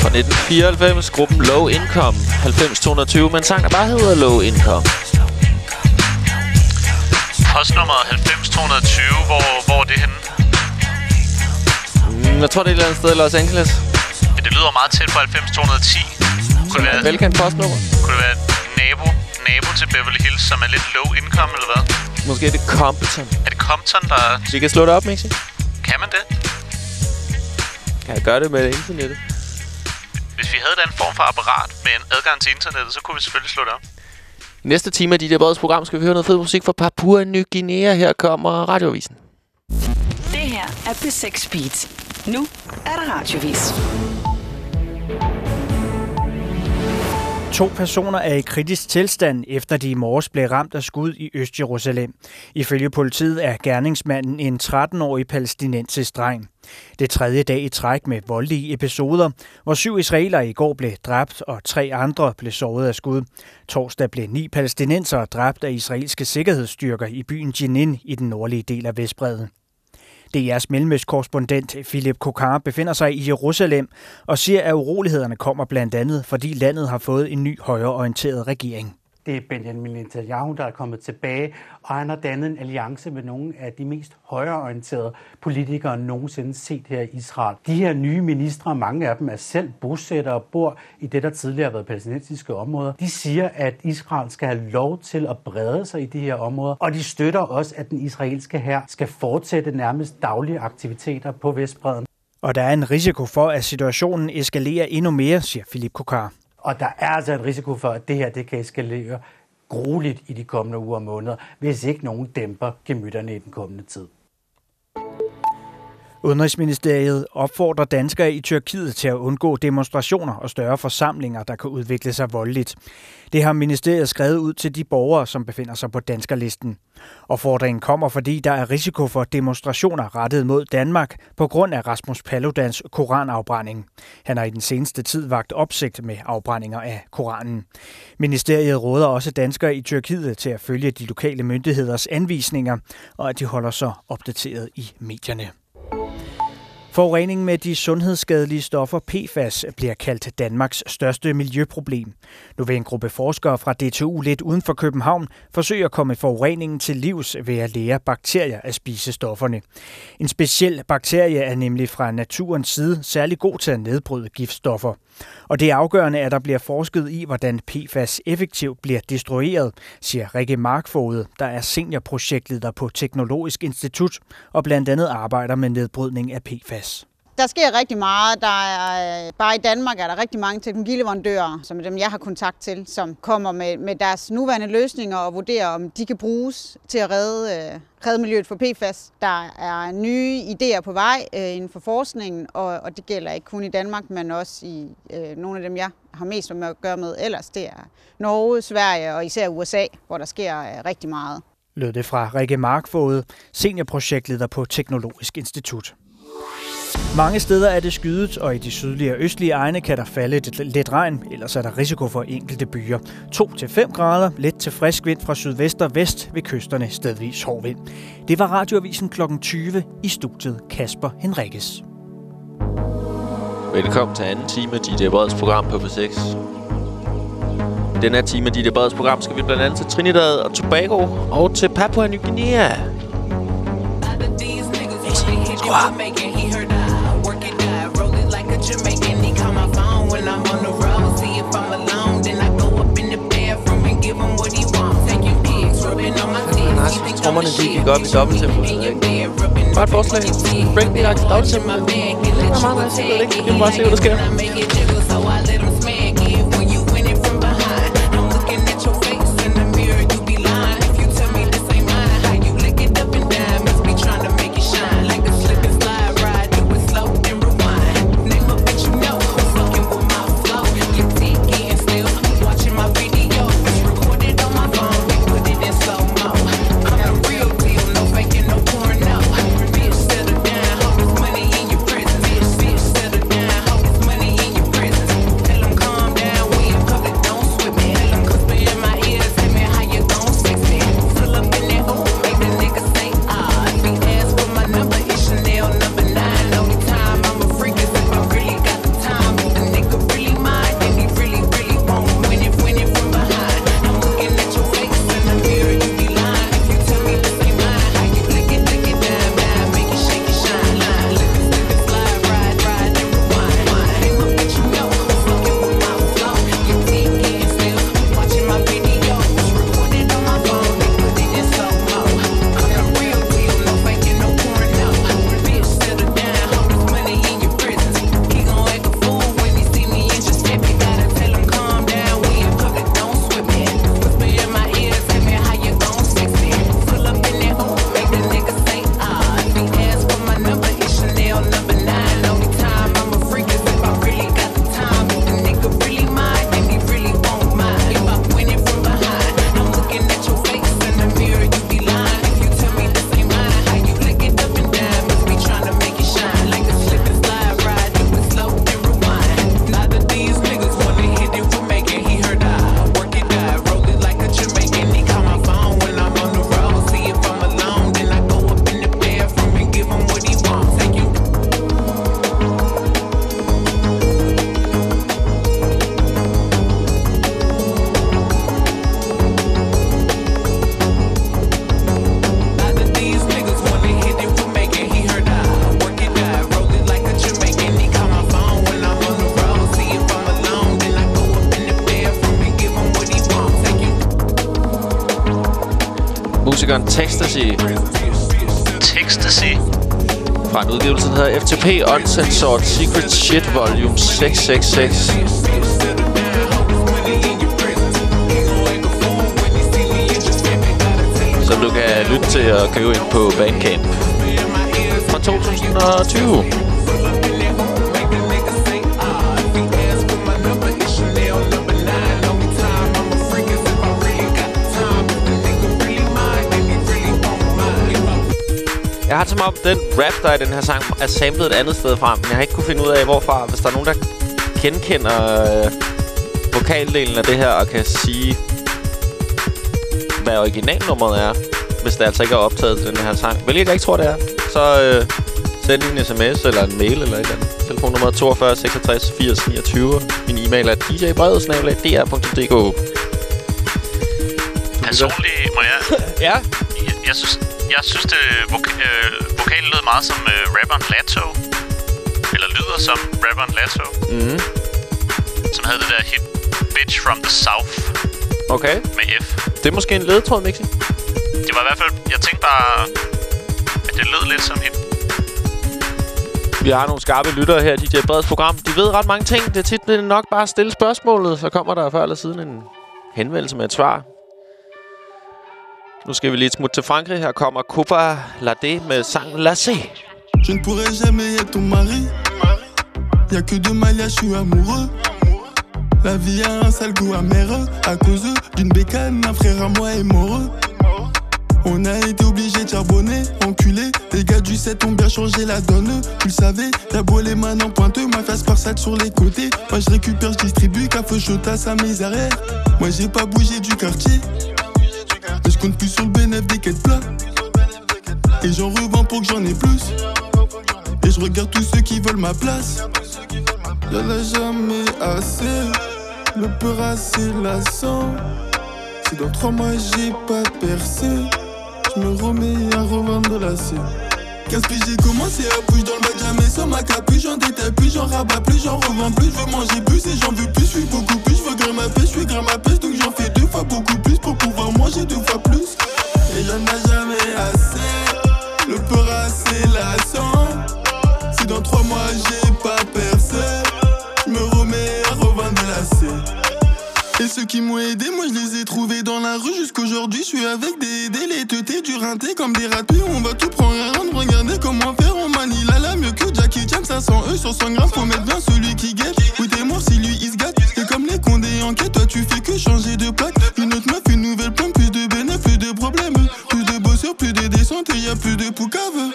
Fra 1994, gruppen Low Income, 90-220, men sang, der bare hedder Low Income. Postnummer 90220, hvor, hvor er det henne? Mm, jeg tror, det er et eller andet sted i Los Angeles. Ja, det lyder meget tæt på 90210. Kunne det være, Velkendt postnummer. kunne det være nabo, nabo til Beverly Hills, som er lidt low income, eller hvad? Måske er det Compton. Er det Compton, der... Vi kan slå det op, Mixi. Kan man det? Kan jeg gøre det med internettet? Hvis vi havde den form for apparat med en adgang til internettet, så kunne vi selvfølgelig slå det op. Næste time af DJ Breds program skal vi høre noget fed musik fra Papua Ny Guinea. Her kommer Radioavisen. Det her er P6 Beat. Nu er der radiovis. To personer er i kritisk tilstand, efter de i morges blev ramt af skud i Øst-Jerusalem. Ifølge politiet er gerningsmanden en 13-årig palæstinensisk dreng. Det tredje dag i træk med voldelige episoder, hvor syv israelere i går blev dræbt, og tre andre blev såret af skud. Torsdag blev ni palæstinensere dræbt af israelske sikkerhedsstyrker i byen Jenin i den nordlige del af Vestbredden. DR's mellemøstkorrespondent Philip Kokar befinder sig i Jerusalem og siger, at urolighederne kommer blandt andet, fordi landet har fået en ny højreorienteret regering. Det er Benjamin Netanyahu, der er kommet tilbage, og han har dannet en alliance med nogle af de mest højreorienterede politikere nogensinde set her i Israel. De her nye ministre, mange af dem er selv bosættere og bor i det, der tidligere har været palæstinensiske områder. De siger, at Israel skal have lov til at brede sig i de her områder, og de støtter også, at den israelske hær skal fortsætte nærmest daglige aktiviteter på Vestbredden. Og der er en risiko for, at situationen eskalerer endnu mere, siger Philip Kokar. Og der er altså en risiko for, at det her det kan eskalere grueligt i de kommende uger og måneder, hvis ikke nogen dæmper gemytterne i den kommende tid. Udenrigsministeriet opfordrer danskere i Tyrkiet til at undgå demonstrationer og større forsamlinger, der kan udvikle sig voldeligt. Det har ministeriet skrevet ud til de borgere, som befinder sig på danskerlisten. Opfordringen kommer, fordi der er risiko for demonstrationer rettet mod Danmark på grund af Rasmus Paludans koranafbrænding. Han har i den seneste tid vagt opsigt med afbrændinger af Koranen. Ministeriet råder også danskere i Tyrkiet til at følge de lokale myndigheders anvisninger, og at de holder sig opdateret i medierne. Forureningen med de sundhedsskadelige stoffer PFAS bliver kaldt Danmarks største miljøproblem. Nu vil en gruppe forskere fra DTU lidt uden for København forsøge at komme forureningen til livs ved at lære bakterier at spise stofferne. En speciel bakterie er nemlig fra naturens side særlig god til at nedbryde giftstoffer. Og det er afgørende, at der bliver forsket i, hvordan PFAS effektivt bliver destrueret, siger Rikke Markfode, der er seniorprojektleder på Teknologisk Institut og blandt andet arbejder med nedbrydning af PFAS. Der sker rigtig meget. Der er, øh, bare i Danmark er der rigtig mange teknologileverandører, som er dem, jeg har kontakt til, som kommer med, med deres nuværende løsninger og vurderer, om de kan bruges til at redde, øh, redde miljøet for PFAS. Der er nye idéer på vej øh, inden for forskningen, og, og det gælder ikke kun i Danmark, men også i øh, nogle af dem, jeg har mest med at gøre med ellers. Det er Norge, Sverige og især USA, hvor der sker øh, rigtig meget. Lød det fra Rikke Markfod, seniorprojektleder på Teknologisk Institut. Mange steder er det skydet, og i de sydlige og østlige egne kan der falde lidt, lidt regn, ellers er der risiko for enkelte byer. 2-5 grader, let til frisk vind fra sydvest og vest ved kysterne, stedvis hård vind. Det var radioavisen kl. 20 i studiet Kasper Henrikkes. Velkommen til anden time af DJ Breds program på P6. I den her time af DJ Breds program skal vi blandt andet til Trinidad og Tobago og til Papua Ny Guinea. Trommerne de gik op i dobbelttempo. Bare et forslag. Break the like dobbelttempo. Det er meget nice, jeg ved det ikke. Vi må bare se, hvad der sker. Uncensored Secret Shit Volume 666. Som du kan lytte til og købe ind på Bandcamp. Fra 2020. Jeg har som om, den rap, der er i den her sang, er samlet et andet sted fra. Men jeg har ikke kunne finde ud af, hvorfra. Hvis der er nogen, der genkender øh, vokaldelen af det her, og kan sige, hvad originalnummeret er, hvis det altså ikke er optaget til den her sang. Hvilket jeg ikke tror, det er. Så, øh, send en sms eller en mail eller et eller andet. Telefonnummer 42 66 80 29. Min e-mail er djbrevet.dr.dk Personligt må jeg... *laughs* ja? Jeg, jeg synes, jeg synes det voka- øh, vokalen lød meget som øh, rapperen Lato. Eller lyder som rapperen Lato. Mhm. Som havde det der hit Bitch from the South Okay. med F. Det er måske en ledetråd, Mixi. Det var i hvert fald... Jeg tænkte bare, at det lød lidt som hende. Vi har nogle skarpe lyttere her i DJ Breds program. De ved ret mange ting. Det er tit det er nok bare at stille spørgsmålet, så kommer der før eller siden en henvendelse med et svar. Je ne pourrai jamais être ton mari. Y'a que deux mariages, je suis amoureux. La vie a un sale goût amer à cause d'une bécane, un frère à moi est mort. On a été obligé de charbonner, enculé. Les gars du 7 ont bien changé la donne. Tu le savais, la beau les mains en pointeux, ma face par sur les côtés. Moi je récupère, je distribue, café chaud à mes arrières. Moi j'ai pas bougé du quartier. Et je compte plus sur le bénéfice des quêtes plats. Et j'en revends pour que j'en ai plus. Et je regarde tous ceux qui veulent ma place. Y'en a jamais assez. Le peur assez lassant. Si dans trois mois j'ai pas percé, je me remets à revendre la C. Qu'est-ce que j'ai commencé à bouger dans le bac, jamais sans ma capuche, j'en détaille plus, j'en rabats plus, j'en revends plus, je veux manger plus et j'en veux plus, je suis beaucoup plus, je veux grimper ma pêche, je suis ma pêche, donc j'en fais deux fois beaucoup plus manger deux fois plus. Et j'en ai jamais assez, le peur assez lassant. Si dans trois mois j'ai pas percé, je me remets à revendre C. Et ceux qui m'ont aidé, moi je les ai trouvés dans la rue jusqu'aujourd'hui. Je suis avec des délétetés, du rinté comme des ratés. On va tout prendre et rendre, regardez comment faire. On manie la la mieux que Jackie Chan, 500 E sur 100 grammes. Faut mettre bien celui qui guette. Oui, t'es mort si lui il se gâte. C'est comme les condés en quête, toi tu fais que changer de plaque. Une autre meuf, une nouvelle plante, santé, y'a plus de poucave.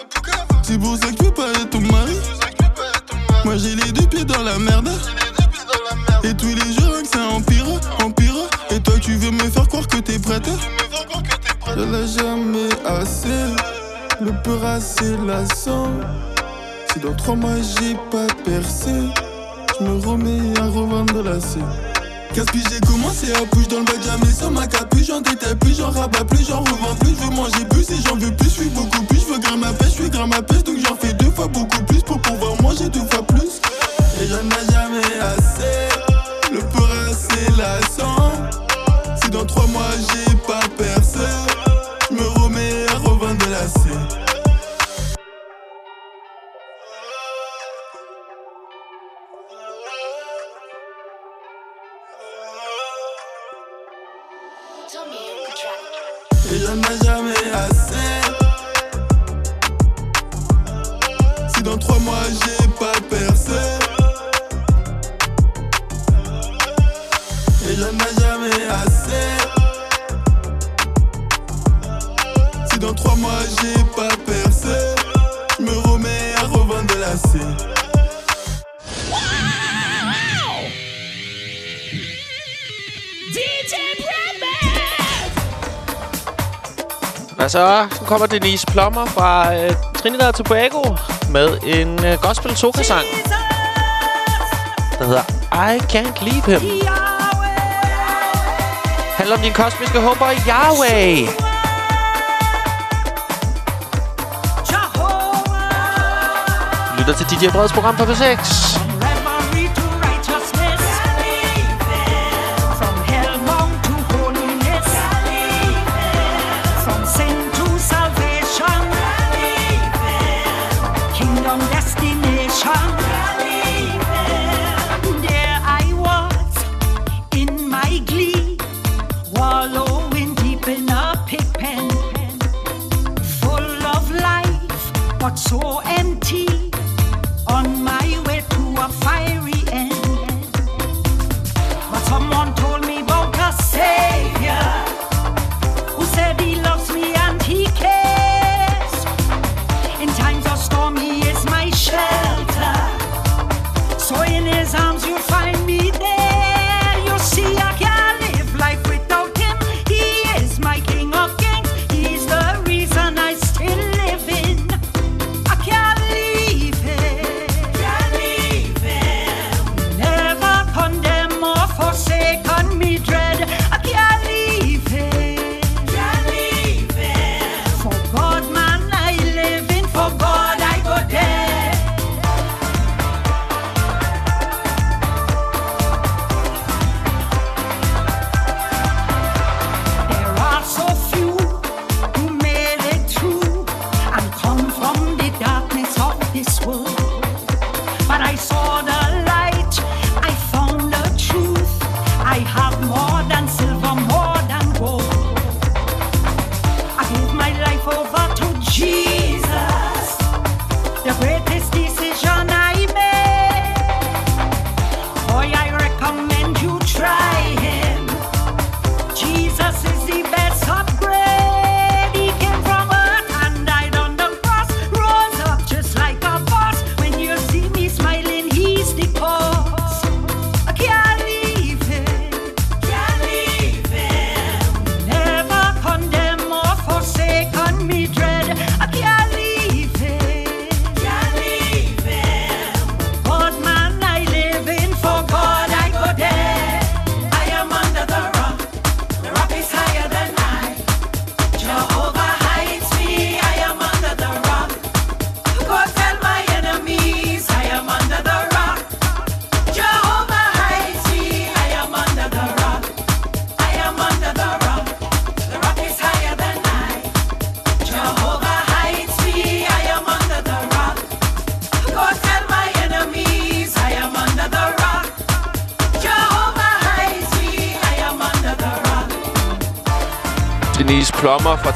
C'est pour ça que tu peux pas être ton mari. Moi j'ai les deux pieds dans la merde. Et tous les jours, que ça empire, empire. Et toi, tu veux me faire croire que t'es prête. Je l'ai jamais assez. Le peur assez lassant. Si dans trois mois j'ai pas percé, je me remets à revendre la scène. 15 puis j'ai commencé à push dans le bas jamais sans ma capuche. J'en détaille plus, j'en rabats plus, j'en revends plus. Je veux manger plus et j'en veux plus. Je suis beaucoup plus, je veux grimper ma pêche, je suis grimper ma pêche. Donc j'en fais deux fois beaucoup plus pour pouvoir manger deux fois plus. Et j'en ai jamais assez. Le peur c'est lassant. Si dans trois mois j'ai pas peur. Dans trois mois j'ai pas percé. Et j'en ai jamais assez. Si dans trois mois j'ai pas percé, je me remets à revendre la C. Hvad så? Nu kommer Denise Plummer fra øh, Trinidad og Tobago med en øh, gospel soka-sang, der hedder I Can't Leave Him. Handler om din kosmiske håber Yahweh. Lytter til DJ Breds program på P6.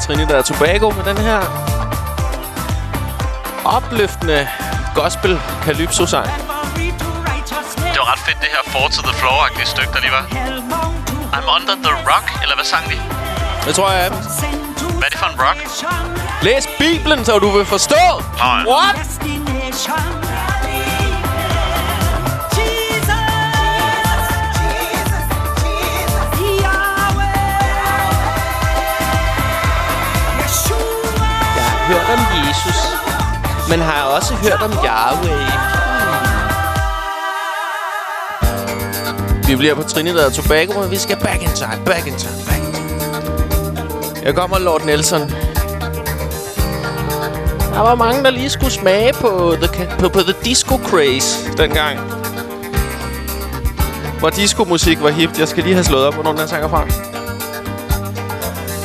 Trinidad og Tobago med den her opløftende gospel calypso sang. Det var ret fedt, det her Fall to the Floor-agtige stykke, der lige var. I'm under the rock, eller hvad sang de? Det tror jeg er den. Hvad er det for en rock? Læs Bibelen, så du vil forstå. Nå, ja. What? Men har også hørt om Yahweh. Vi bliver på Trinidad og Tobago, men vi skal back in time, back in time, back in time. Jeg kommer, Lord Nelson. Der var mange, der lige skulle smage på The, på, på the Disco Craze dengang. Hvor disco-musik var hipt. Jeg skal lige have slået op, hvornår den her sang er fra.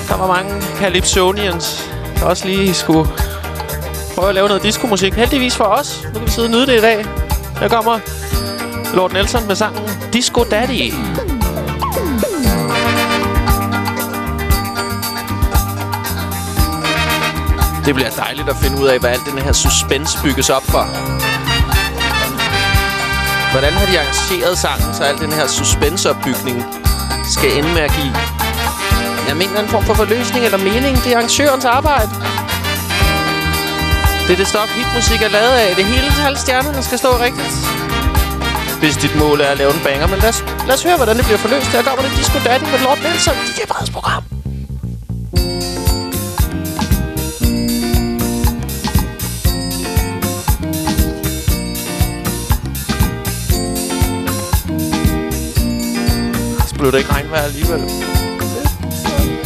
Der var mange Calypsonians, der også lige skulle prøve at lave noget disco-musik. Heldigvis for os. Nu kan vi sidde og nyde det i dag. Her kommer Lord Nelson med sangen Disco Daddy. Det bliver dejligt at finde ud af, hvad alt den her suspense bygges op for. Hvordan har de arrangeret sangen, så al den her suspenseopbygning skal ende med at give jeg mener en form for forløsning eller mening. Det er arrangørens arbejde. Det er det stof, hitmusik er lavet af. Det hele alle stjernerne skal stå rigtigt. Hvis dit mål er at lave en banger. Men lad os, lad os høre, hvordan det bliver forløst. Her kommer det Disco Daddy med Lord Nelson. DJ Breds program. Så blev det ikke regnvejr alligevel.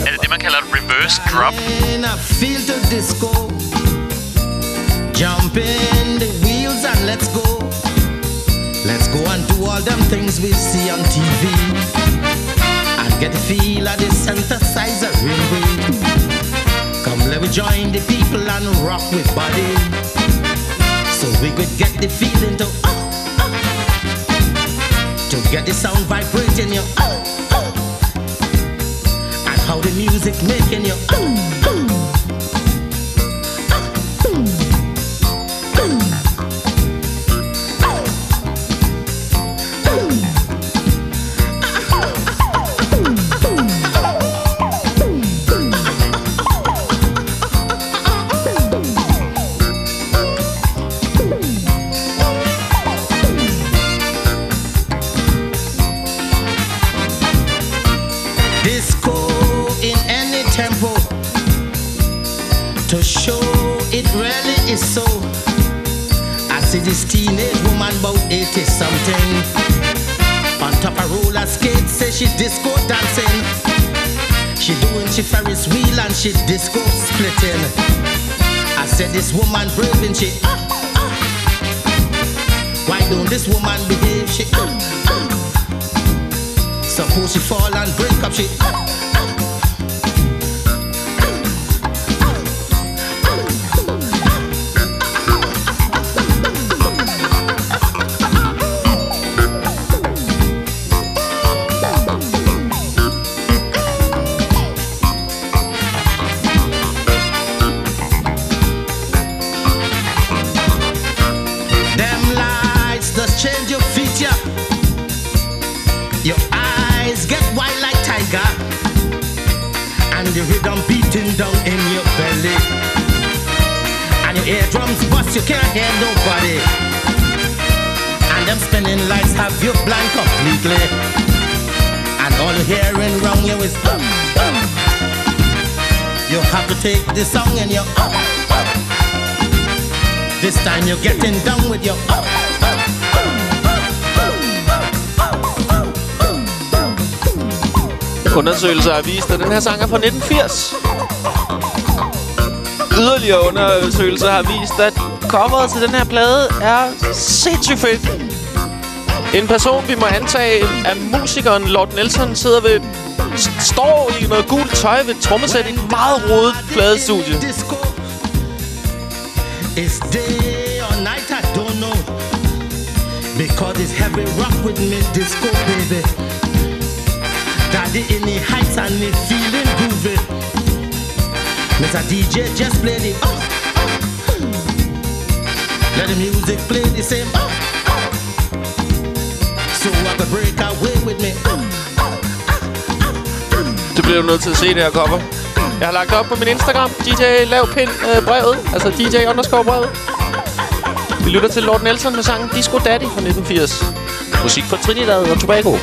Er det det, man kalder et reverse drop? Jump in the wheels and let's go. Let's go and do all them things we see on TV and get the feel of the synthesizer real. Come, let me join the people and rock with body, so we could get the feeling to uh, uh, to get the sound vibrating your. Uh, uh, and how the music making you. Uh, uh, This woman and she. Uh, uh. Why don't this woman behave? She. Uh, uh. Suppose she fall and break up, she. Uh, you can't hear nobody, and them spinning lights have you blind completely, and all you're hearing wrong you is. Uh, uh. You have to take this song and you. Uh, uh. This time you're getting down with your. Uh, Undersøgelser har vist, at den her sang er fra 1980. Yderligere undersøgelser har vist, at coveret til den her plade er sindssygt fedt. En person, vi må antage, at musikeren Lord Nelson sidder ved står i noget gult tøj ved trommesæt i et meget rodet pladestudie. It's day or night, I don't know. Because it's heavy rock with me, disco, baby. Daddy in the heights and me feeling groovy. Mr. DJ just play the oh. Let the music play the same oh, oh. So I could break away with me oh, oh, oh, oh. Det bliver du nødt til at se, det her cover. Jeg har lagt op på min Instagram. DJ Lav Pind øh, brevet. Altså DJ underscore brevet. Vi lytter til Lord Nelson med sangen Disco Daddy fra 1980. Musik fra Trinidad og Tobago.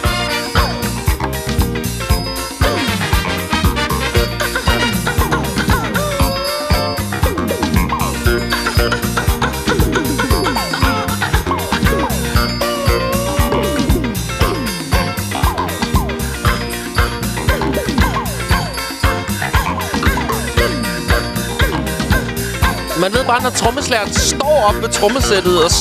Bare, når trommeslæren står op ved trommesættet og,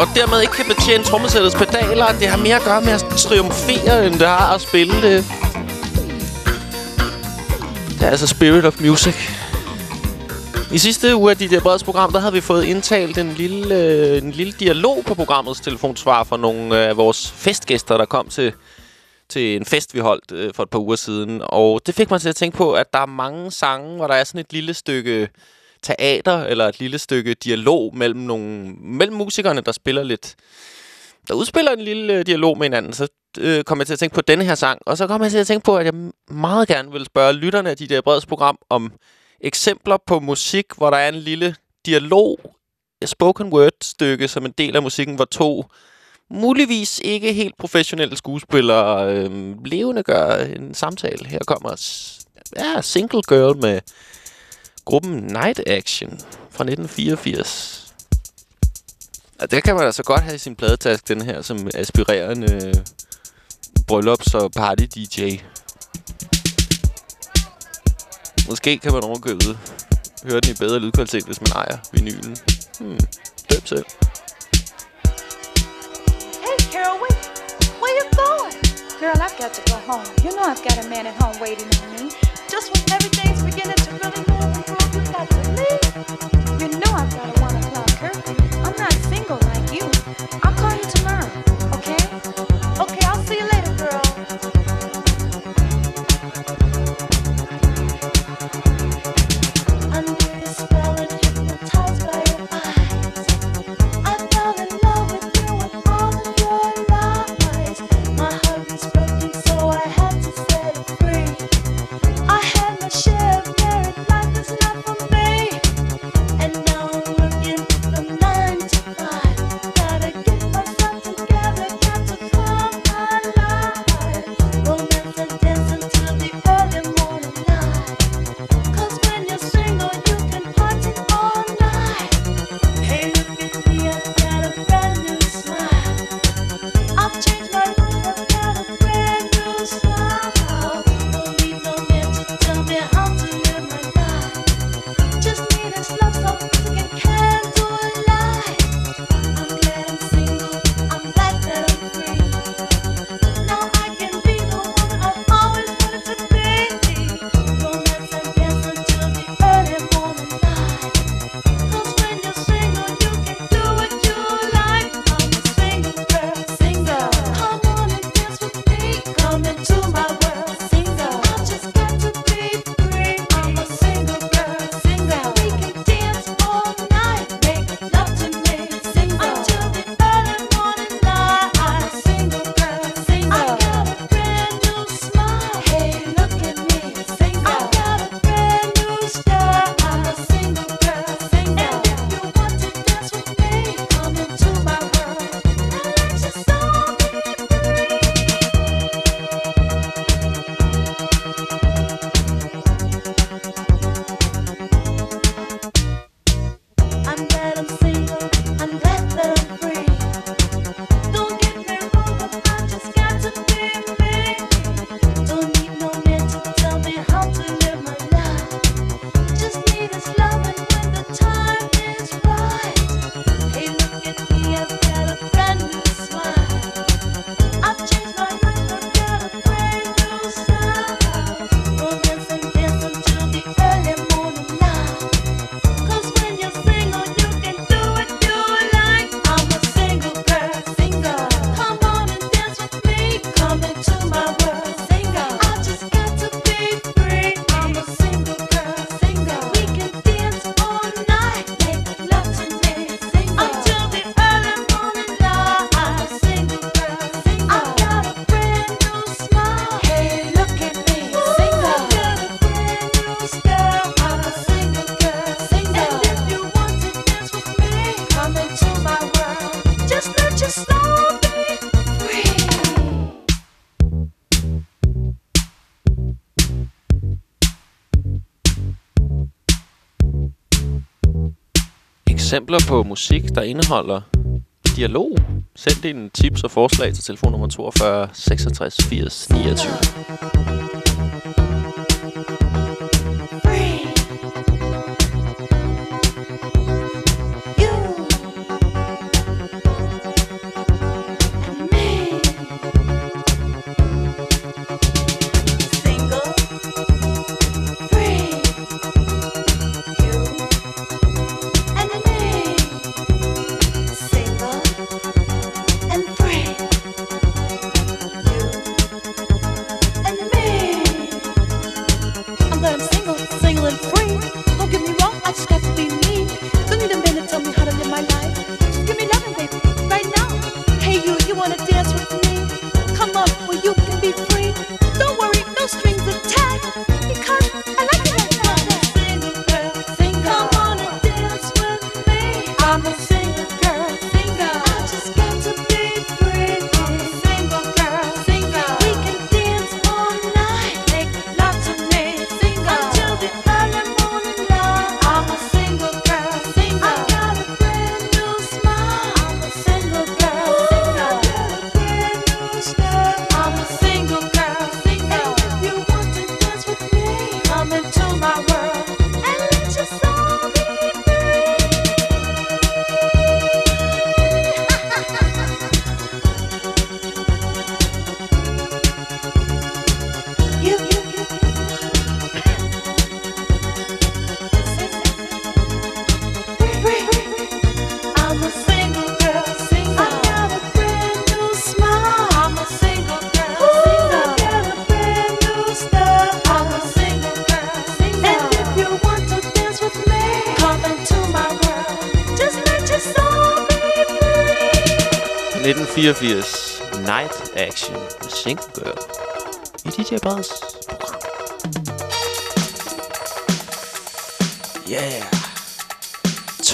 og dermed ikke kan betjene trommesættets pedaler, det har mere at gøre med at triumfere, end det har at spille det. Det er altså Spirit of Music. I sidste uge af de der Breds program, der havde vi fået indtalt en lille, øh, en lille dialog på programmets telefonsvar fra nogle af vores festgæster, der kom til, til en fest, vi holdt øh, for et par uger siden. Og det fik mig til at tænke på, at der er mange sange, hvor der er sådan et lille stykke teater eller et lille stykke dialog mellem nogle mellem musikerne, der spiller lidt der udspiller en lille øh, dialog med hinanden, så øh, kommer jeg til at tænke på denne her sang. Og så kommer jeg til at tænke på, at jeg meget gerne vil spørge lytterne af de der breds program om eksempler på musik, hvor der er en lille dialog, et spoken word stykke som en del af musikken, hvor to muligvis ikke helt professionelle skuespillere øh, levende gør en samtale. Her kommer ja, Single Girl med gruppen Night Action fra 1984. Ja, der kan man altså godt have i sin pladetask, den her, som aspirerende bryllups- og party-DJ. Måske kan man overkøbet høre den i bedre lydkvalitet, hvis man ejer vinylen. Hmm, døb selv. Hey, Carol, where, where you going? Girl, I've got to go home. You know I've got a man at home waiting on me. Just when everything's beginning to really move and groove, you got to leave. You know I've got a one eksempler på musik, der indeholder dialog. Send dine tips og forslag til telefonnummer 42 66 80 29. Don't get me wrong, I just got to be me.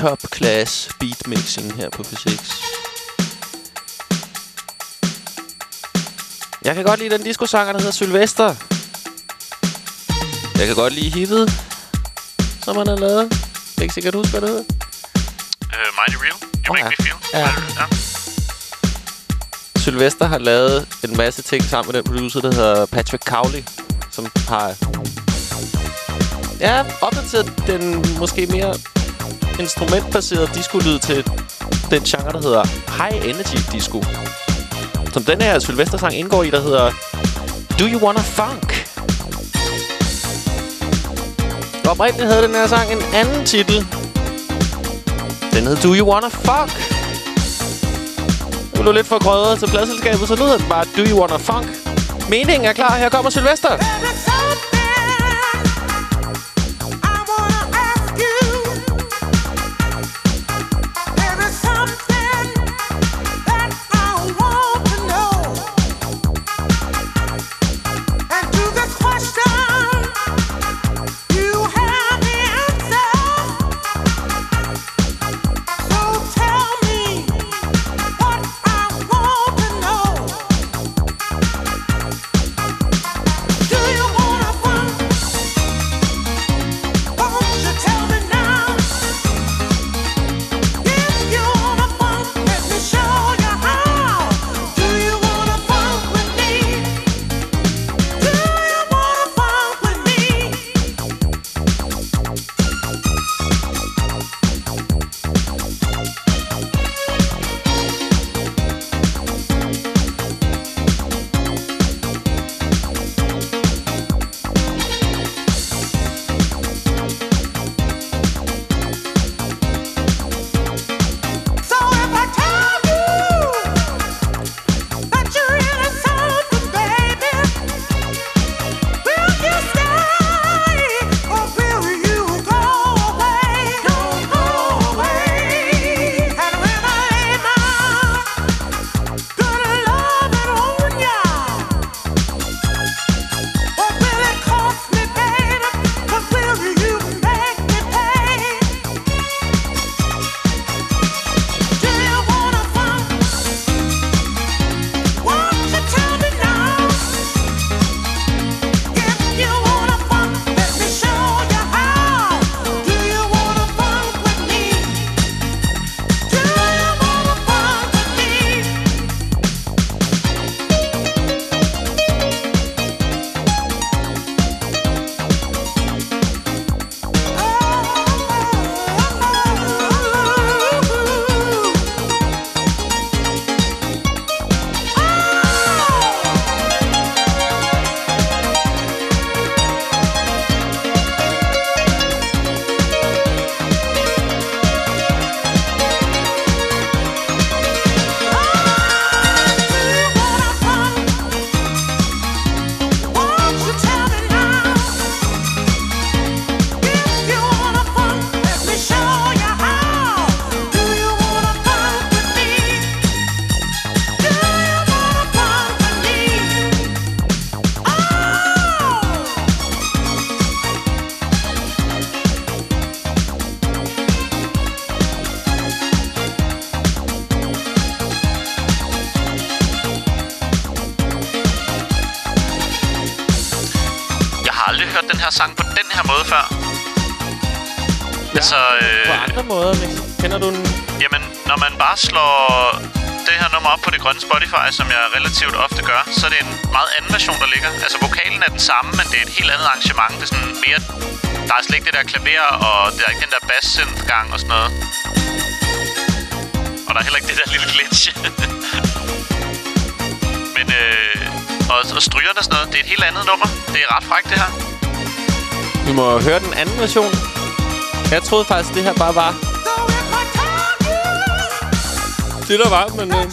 Top class beat mixing her på P6. Jeg kan godt lide den disco-sanger, der hedder Sylvester. Jeg kan godt lide hittet, som han har lavet. Jeg kan ikke sikkert huske, hvad det hedder. Uh, Mighty Real. You Åh, make ja. me feel. Ja. ja. Sylvester har lavet en masse ting sammen med den producer, der hedder Patrick Cowley, som har ja, opdateret den måske mere instrumentbaseret disco-lyd til den genre, der hedder High Energy Disco. Som den her Sylvester-sang indgår i, der hedder Do You Wanna Funk? Oprindeligt havde den her sang en anden titel. Den hed Do You Wanna Fuck? Nu blev lidt for grødet til pladselskabet, så nu den bare Do You Wanna Funk? Meningen er klar. Her kommer Sylvester. Måder, Mixi. Kender du den? Jamen, når man bare slår det her nummer op på det grønne Spotify, som jeg relativt ofte gør, så er det en meget anden version, der ligger. Altså, vokalen er den samme, men det er et helt andet arrangement. Det er sådan mere... Der er slet ikke det der klaver, og der er ikke den der bass gang og sådan noget. Og der er heller ikke det der lille glitch. *laughs* men, øh, og, og strygerne og sådan noget, det er et helt andet nummer. Det er ret frækt, det her. Vi må høre den anden version. Jeg troede faktisk, det her bare var... Det der var, men... Øh,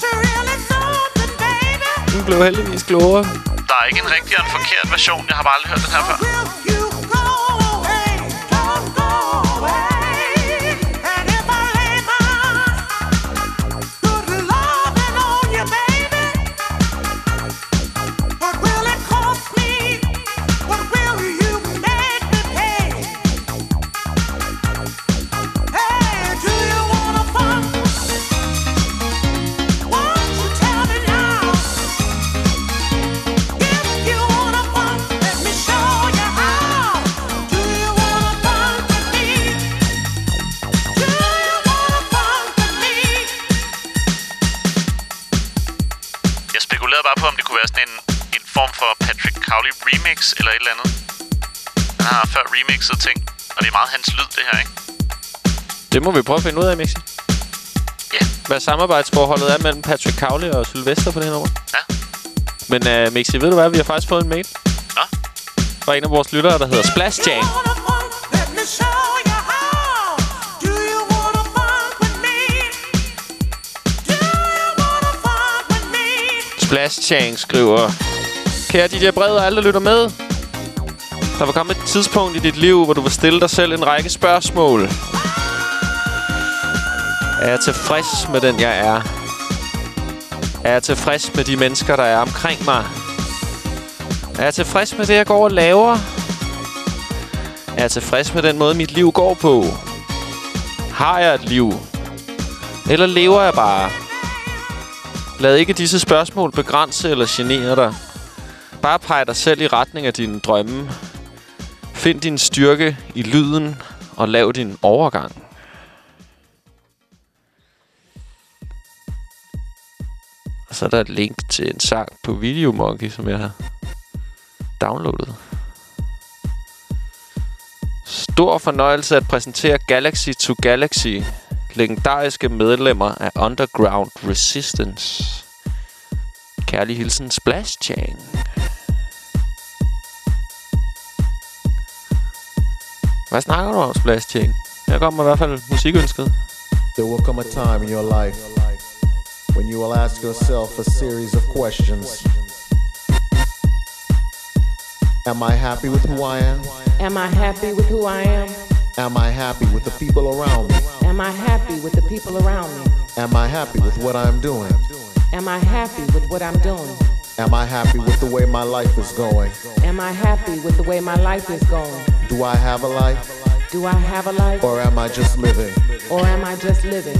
den blev heldigvis klogere. Der er ikke en rigtig og en forkert version. Jeg har bare aldrig hørt den her før. Det må vi prøve at finde ud af, Mixi. Ja. Hvad samarbejdsforholdet er mellem Patrick Cowley og Sylvester på det her nummer. Ja. Men uh, Mixi, ved du hvad? Vi har faktisk fået en mail. Nå? Fra en af vores lyttere, der hedder Splash Jam. Splash Chang skriver... Kære DJ Brede og alle, der lytter med. Der vil komme et tidspunkt i dit liv, hvor du vil stille dig selv en række spørgsmål. Er jeg tilfreds med den, jeg er? Er jeg tilfreds med de mennesker, der er omkring mig? Er jeg tilfreds med det, jeg går og laver? Er jeg tilfreds med den måde, mit liv går på? Har jeg et liv? Eller lever jeg bare? Lad ikke disse spørgsmål begrænse eller genere dig. Bare peg dig selv i retning af dine drømme. Find din styrke i lyden og lav din overgang. Og så er der et link til en sang på Videomonkey, som jeg har downloadet. Stor fornøjelse at præsentere Galaxy to Galaxy. Legendariske medlemmer af Underground Resistance. Kærlig hilsen Splash Chang. Hvad snakker du om, Splash Chang? Her kommer i hvert fald musikønsket. There will come a time in your life when you will ask yourself a series of questions. Am I happy with who I am? Am I happy with who I am? Am I happy with the people around me? Am I happy with the people around me? Am I happy with what I'm doing? Am I happy with what I'm doing? Am I happy with the way my life is going? Am I happy with the way my life is going? Do I have a life? Do I have a life? Or am I just living? Or am I just living?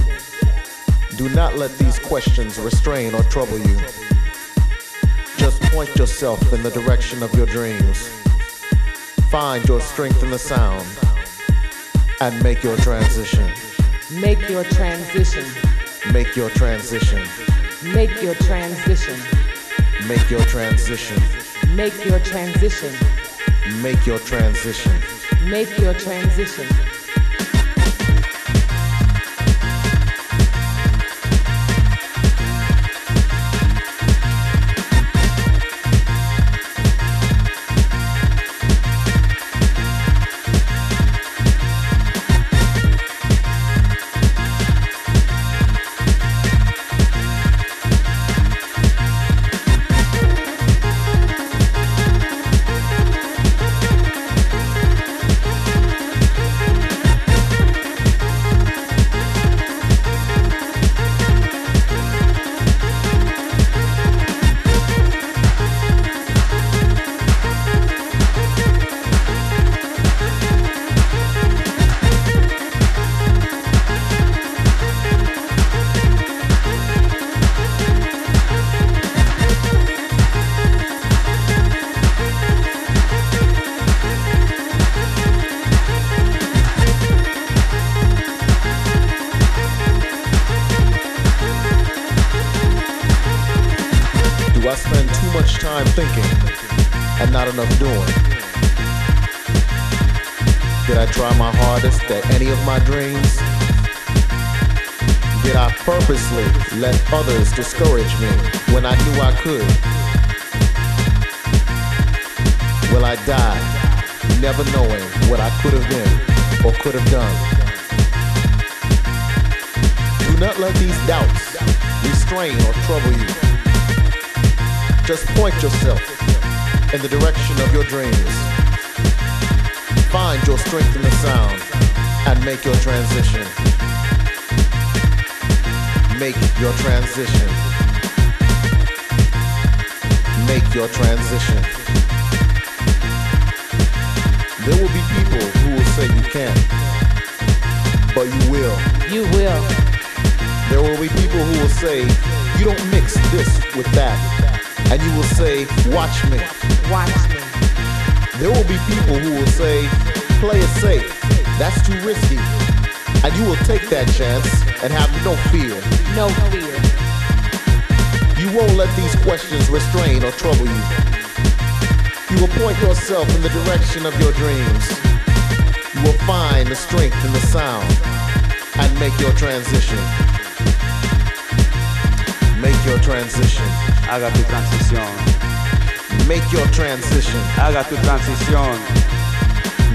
Do not let these questions restrain or trouble you. Just point yourself in the direction of your dreams. Find your strength in the sound and make your transition. Make your transition. Make your transition. Make your transition. Make your transition. Make your transition. Make your transition. Make your transition. Discourage me when I knew I could? Will I die never knowing what I could have been or could have done? Do not let these doubts restrain or trouble you. Just point yourself in the direction of your dreams. Find your strength in the sound and make your transition. Make your transition. Make your transition. There will be people who will say you can't, but you will. You will. There will be people who will say you don't mix this with that, and you will say, "Watch me." Watch me. There will be people who will say, "Play it safe. That's too risky," and you will take that chance and have no fear. No fear. You won't let these questions restrain or trouble you. You will point yourself in the direction of your dreams. You will find the strength in the sound and make your transition. Make your transition. Haga tu transición. Make your transition. Haga tu transición.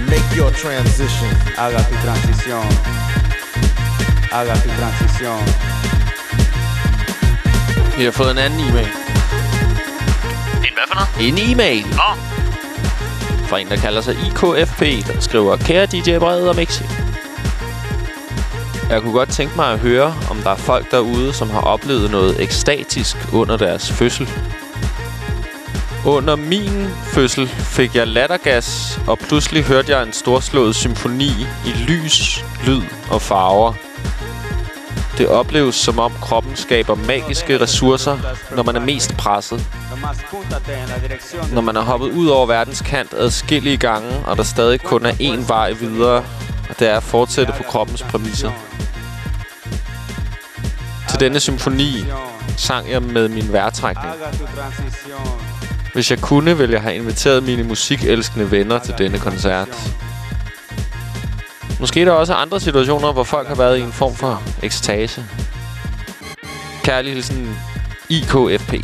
Make your transition. Haga tu transición. Haga tu transición. Vi har fået en anden e-mail. En hvad for noget? En e-mail. Nå. Fra en, der kalder sig IKFP, der skriver, Kære DJ Brede og Mixi. Jeg kunne godt tænke mig at høre, om der er folk derude, som har oplevet noget ekstatisk under deres fødsel. Under min fødsel fik jeg lattergas, og pludselig hørte jeg en storslået symfoni i lys, lyd og farver. Det opleves som om kroppen skaber magiske ressourcer, når man er mest presset. Når man er hoppet ud over verdens kant adskillige gange, og der stadig kun er én vej videre, og det er at fortsætte på kroppens præmisser. Til denne symfoni sang jeg med min vejrtrækning. Hvis jeg kunne, ville jeg have inviteret mine musikelskende venner til denne koncert. Måske er der også andre situationer, hvor folk har været i en form for ekstase. Kærlig hilsen IKFP.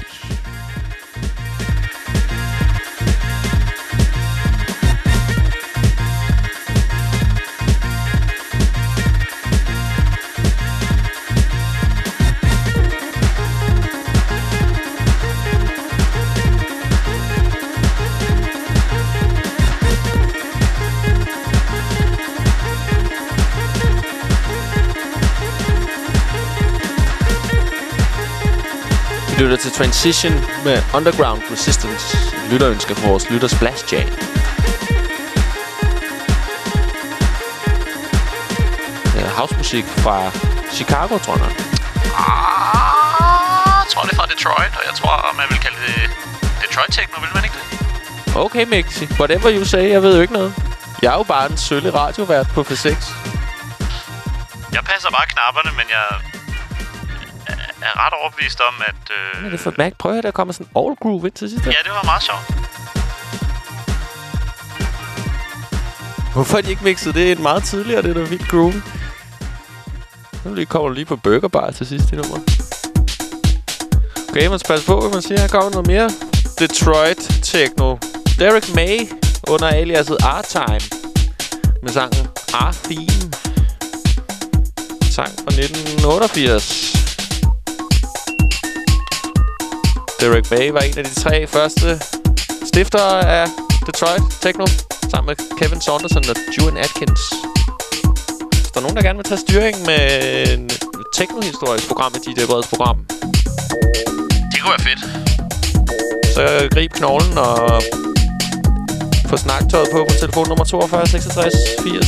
Lytter til Transition med Underground Resistance. Lytterønsker for vores lytter Splash Jam. Er housemusik fra Chicago, tror jeg. Ah, jeg tror, det er fra Detroit, og jeg tror, man vil kalde det Detroit Techno, vil man ikke det? Okay, Mixi. Whatever you say, jeg ved jo ikke noget. Jeg er jo bare en sølle radiovært på F6. Jeg passer bare knapperne, men jeg er ret overbevist om, at... Øh, Hvad er det for et mærke? Prøv at høre, der kommer sådan all groove ind til sidst. ja, det var meget sjovt. Hvorfor har de ikke mixet det ind meget tidligere? Det er da vildt groove. Nu lige kommer du lige på Burger Bar til sidst i nummer. Okay, man skal passe på, hvad man siger. Her kommer noget mere Detroit Techno. Derek May under aliaset R-Time med sangen R-Theme. Sang fra 1988. Derek May var en af de tre første stiftere af Detroit Techno, sammen med Kevin Saunderson og Juan Atkins. Hvis der er nogen, der gerne vil tage styring med en teknohistorisk program i DJ Breds program, Det kunne være fedt. så grib knoglen og få snaktøjet på på telefon nummer 42 66 80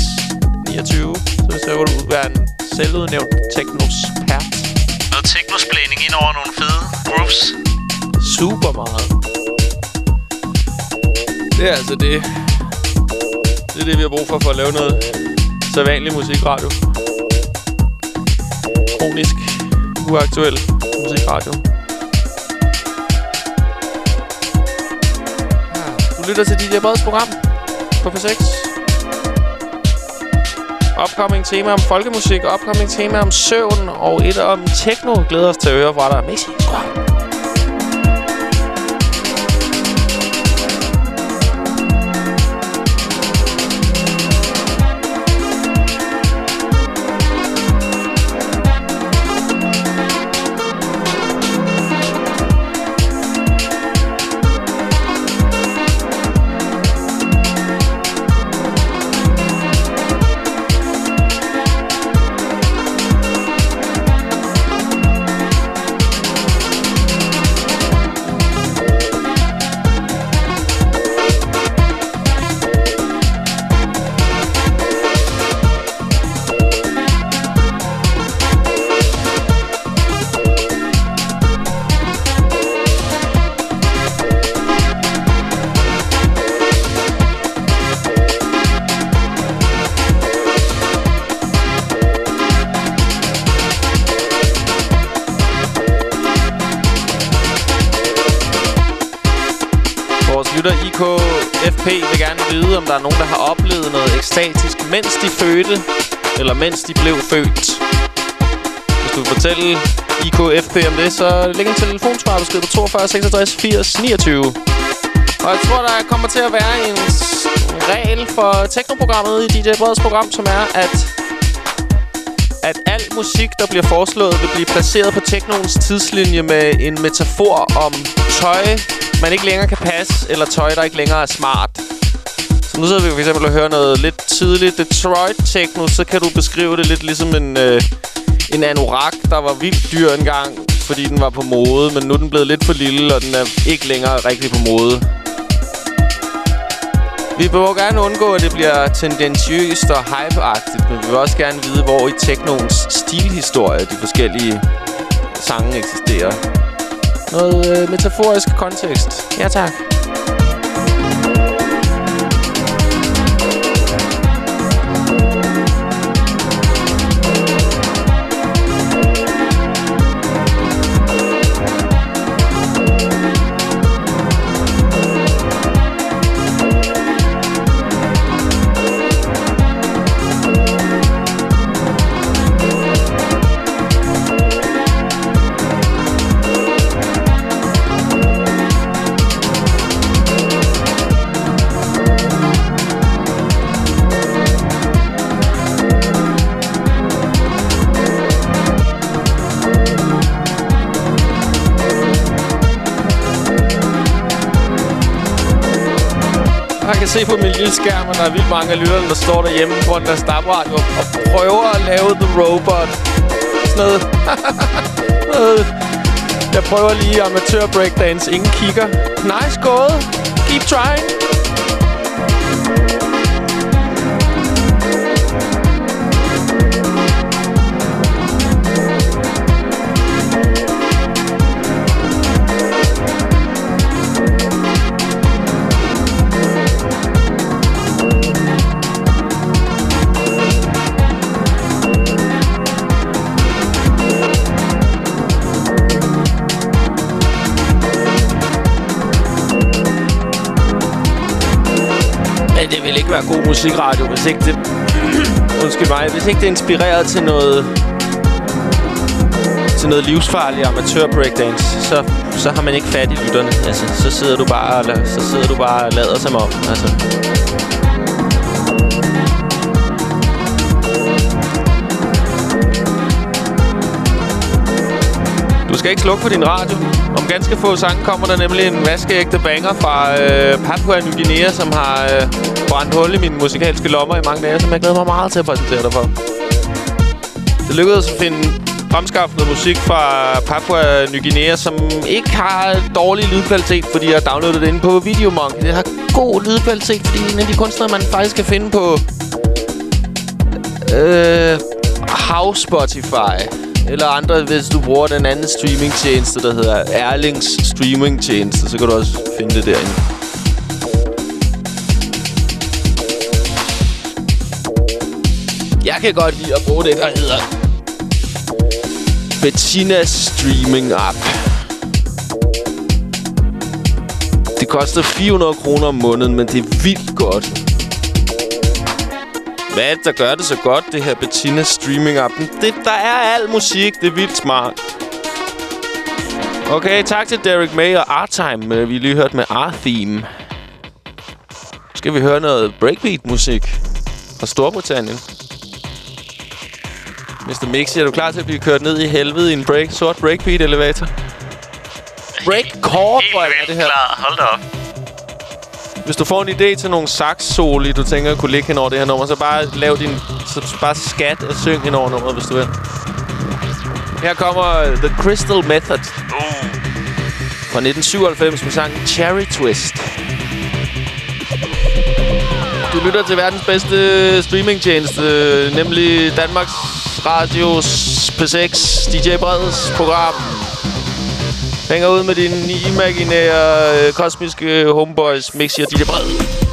29. Så ser du være en selvudnævnt teknospert. Noget teknosplaining ind over nogle fede grooves. Super meget. Det er altså det. Det er det, vi har brug for, for at lave noget sædvanlig musikradio. Kronisk, uaktuel musikradio. lytter til DJ Breds program på P6. Upcoming tema om folkemusik, upcoming tema om søvn og et om techno. Glæder os til at høre fra dig. Messi. Om der er nogen, der har oplevet noget ekstatisk, mens de fødte, eller mens de blev født. Hvis du vil fortælle IKFP om det, så læg en telefonsvarbesked på 42 66 80 29. Og jeg tror, der kommer til at være en regel for teknoprogrammet i DJ Breds program, som er, at at al musik, der bliver foreslået, vil blive placeret på teknoens tidslinje med en metafor om tøj, man ikke længere kan passe, eller tøj, der ikke længere er smart. Nu sidder vi for eksempel og hører noget lidt tidligt Detroit techno, så kan du beskrive det lidt ligesom en, øh, en anorak, der var vildt dyr engang, fordi den var på mode, men nu er den blevet lidt for lille, og den er ikke længere rigtig på mode. Vi vil gerne undgå, at det bliver tendensiøst og hypeagtigt, men vi vil også gerne vide, hvor i teknoens stilhistorie de forskellige sange eksisterer. Noget øh, metaforisk kontekst. Ja, tak. Jeg kan se på min lille skærm, at der er vildt mange af lytterne, der står derhjemme på den der stabradio og prøver at lave The Robot. Sådan noget. *laughs* Jeg prøver lige amatør breakdance. Ingen kigger. Nice gået. Keep trying. Være god musikradio, hvis ikke det... *clears throat* Undskyld mig. Hvis ikke det er inspireret til noget... Til noget livsfarlig amatør breakdance, så, så har man ikke fat i lytterne. Altså, så sidder du bare og, så sidder du bare og lader som om. Altså. Skal ikke slukke for din radio. Om ganske få sange kommer der nemlig en vaskeægte banger fra øh, Papua Ny Guinea, som har øh, brændt hul i mine musikalske lommer i mange dage, som jeg glæder mig meget til at præsentere dig for. Det lykkedes at finde fremskaffet musik fra Papua Ny Guinea, som ikke har dårlig lydkvalitet, fordi jeg har downloadet det inde på Videomonk. Det har god lydkvalitet, fordi det er en af de kunstnere, man faktisk kan finde på øh, House Spotify. Eller andre, hvis du bruger den anden streamingtjeneste, der hedder Erlings streamingtjeneste, så kan du også finde det derinde. Jeg kan godt lide at bruge det, der hedder Bettinas Streaming App. Det koster 400 kroner om måneden, men det er vildt godt. Hvad er det, der gør det så godt, det her Bettina streaming-appen? Det, der er al musik. Det er vildt smart. Okay, tak til Derek May og R-Time. Øh, vi har lige hørt med R-Theme. Skal vi høre noget breakbeat-musik fra Storbritannien. Mr. Mixi, er du klar til at blive kørt ned i helvede i en break, sort breakbeat-elevator? Breakcore, hvor er det her. Klar, hold da op. Hvis du får en idé til nogle sax-soli, du tænker kunne ligge hen over det her nummer, så bare lav din... Så bare skat og syng hen over nummeret, hvis du vil. Her kommer The Crystal Method. Fra 1997 med sangen Cherry Twist. Du lytter til verdens bedste streamingtjeneste, nemlig Danmarks Radios P6 DJ Breds program. Hænger ud med dine imaginære øh, kosmiske øh, homeboys, Mixi og DJ Bred.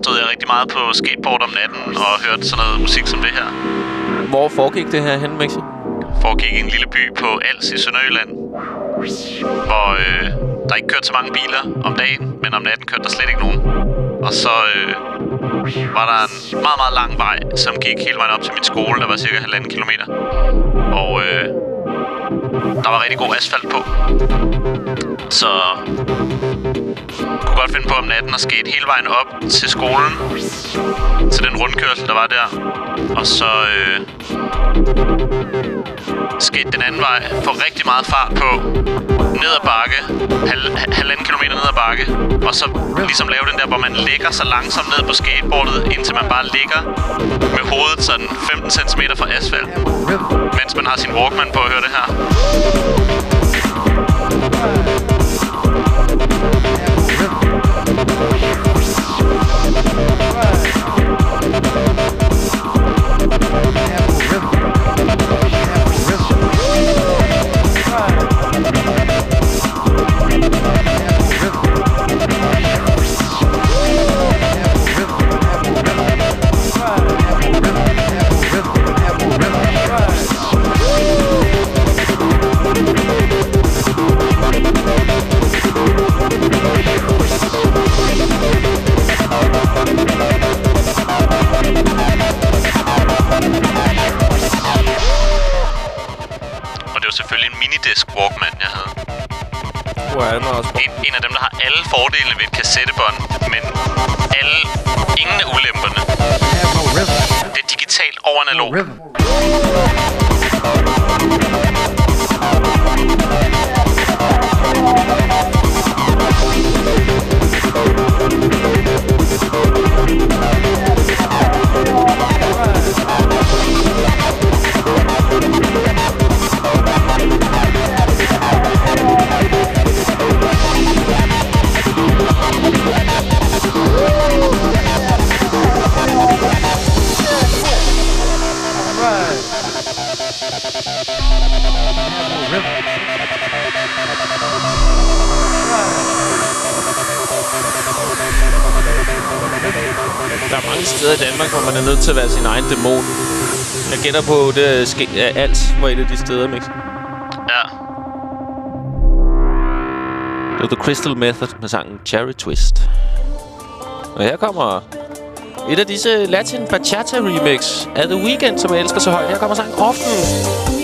Stod jeg rigtig meget på skateboard om natten og hørte sådan noget musik som det her. Hvor foregik det her hen, Mixi? Foregik i en lille by på Als i Sønderjylland. Hvor øh, der ikke kørte så mange biler om dagen, men om natten kørte der slet ikke nogen. Og så øh, var der en meget, meget lang vej, som gik hele vejen op til min skole. Der var cirka halvanden kilometer. Og øh, der var rigtig god asfalt på. Så kunne godt finde på om natten at skate hele vejen op til skolen. Til den rundkørsel, der var der. Og så øh, skete den anden vej. Få rigtig meget fart på. Ned ad bakke. Hal, halvanden kilometer ned ad bakke. Og så ligesom lave den der, hvor man ligger så langsomt ned på skateboardet, indtil man bare ligger med hovedet sådan 15 cm fra asfalt. Mens man har sin Walkman på at høre det her. Og minidisc Walkman, jeg havde. Hvor er den også? En, en af dem, der har alle fordelene ved et kassettebånd, men alle, ingen af ulemperne. Det er digitalt over analog. Der er mange steder i Danmark, hvor man er nødt til at være sin egen dæmon. Jeg gætter på, det er ske- er alt var et af de steder, Mix. Ja. Det var The Crystal Method med sangen Cherry Twist. Og her kommer et af disse Latin Bachata remix af The Weeknd, som jeg elsker så højt. Her kommer sangen Often.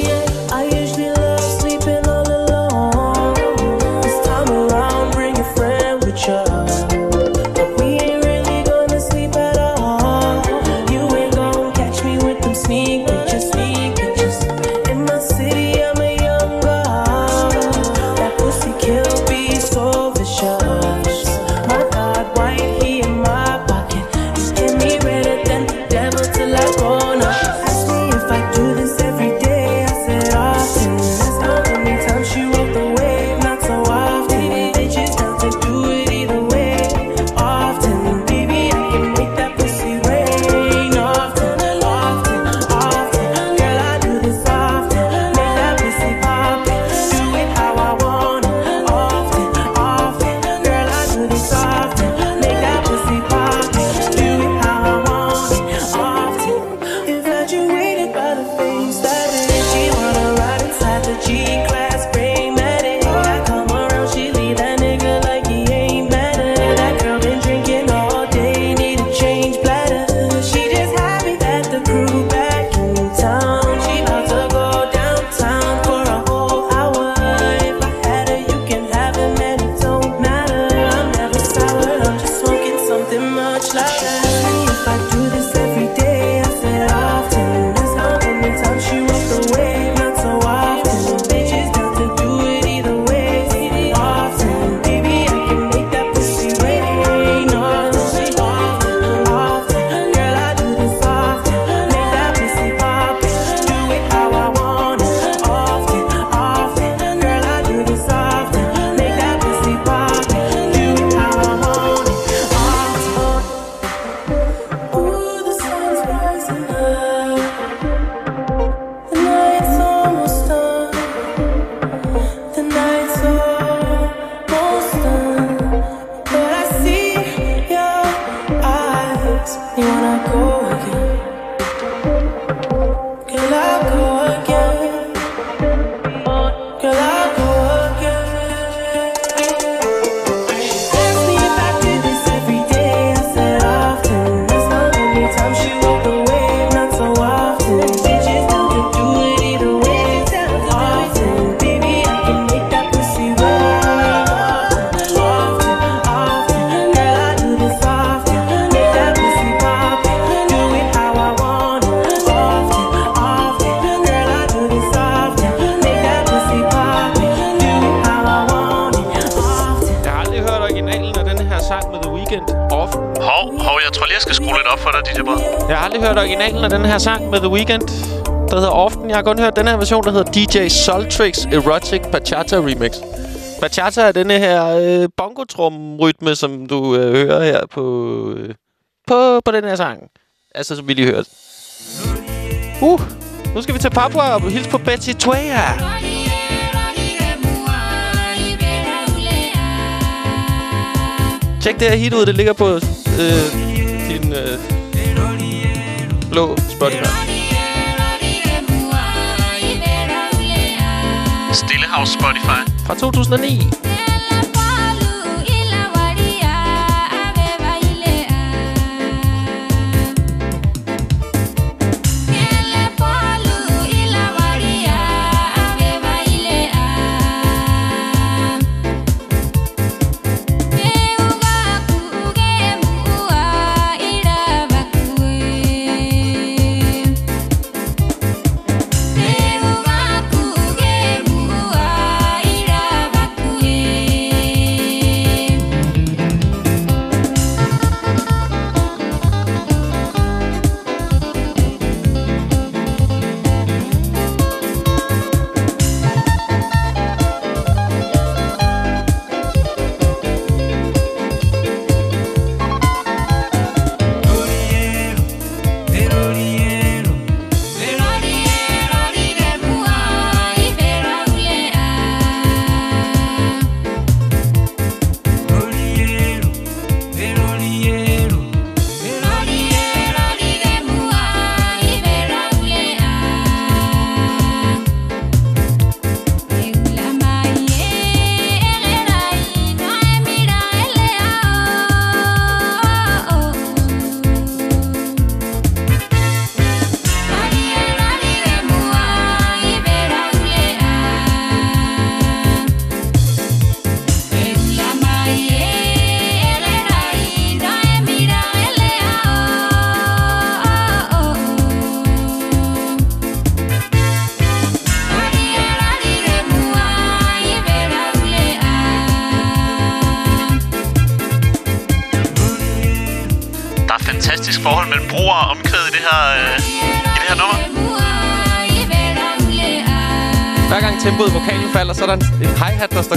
Med The Weeknd, der hedder Often. Jeg har kun hørt den her version, der hedder DJ Soltrix Erotic Bachata Remix. Bachata er denne her øh, bongotrum-rytme, som du øh, hører her på, øh, på, på den her sang. Altså, som vi lige hørte. Uh, nu skal vi til Papua og hilse på Betty Twea. Tjek det her hit ud, det ligger på øh, din øh, blå Spotify. House Spotify. Fra 2009.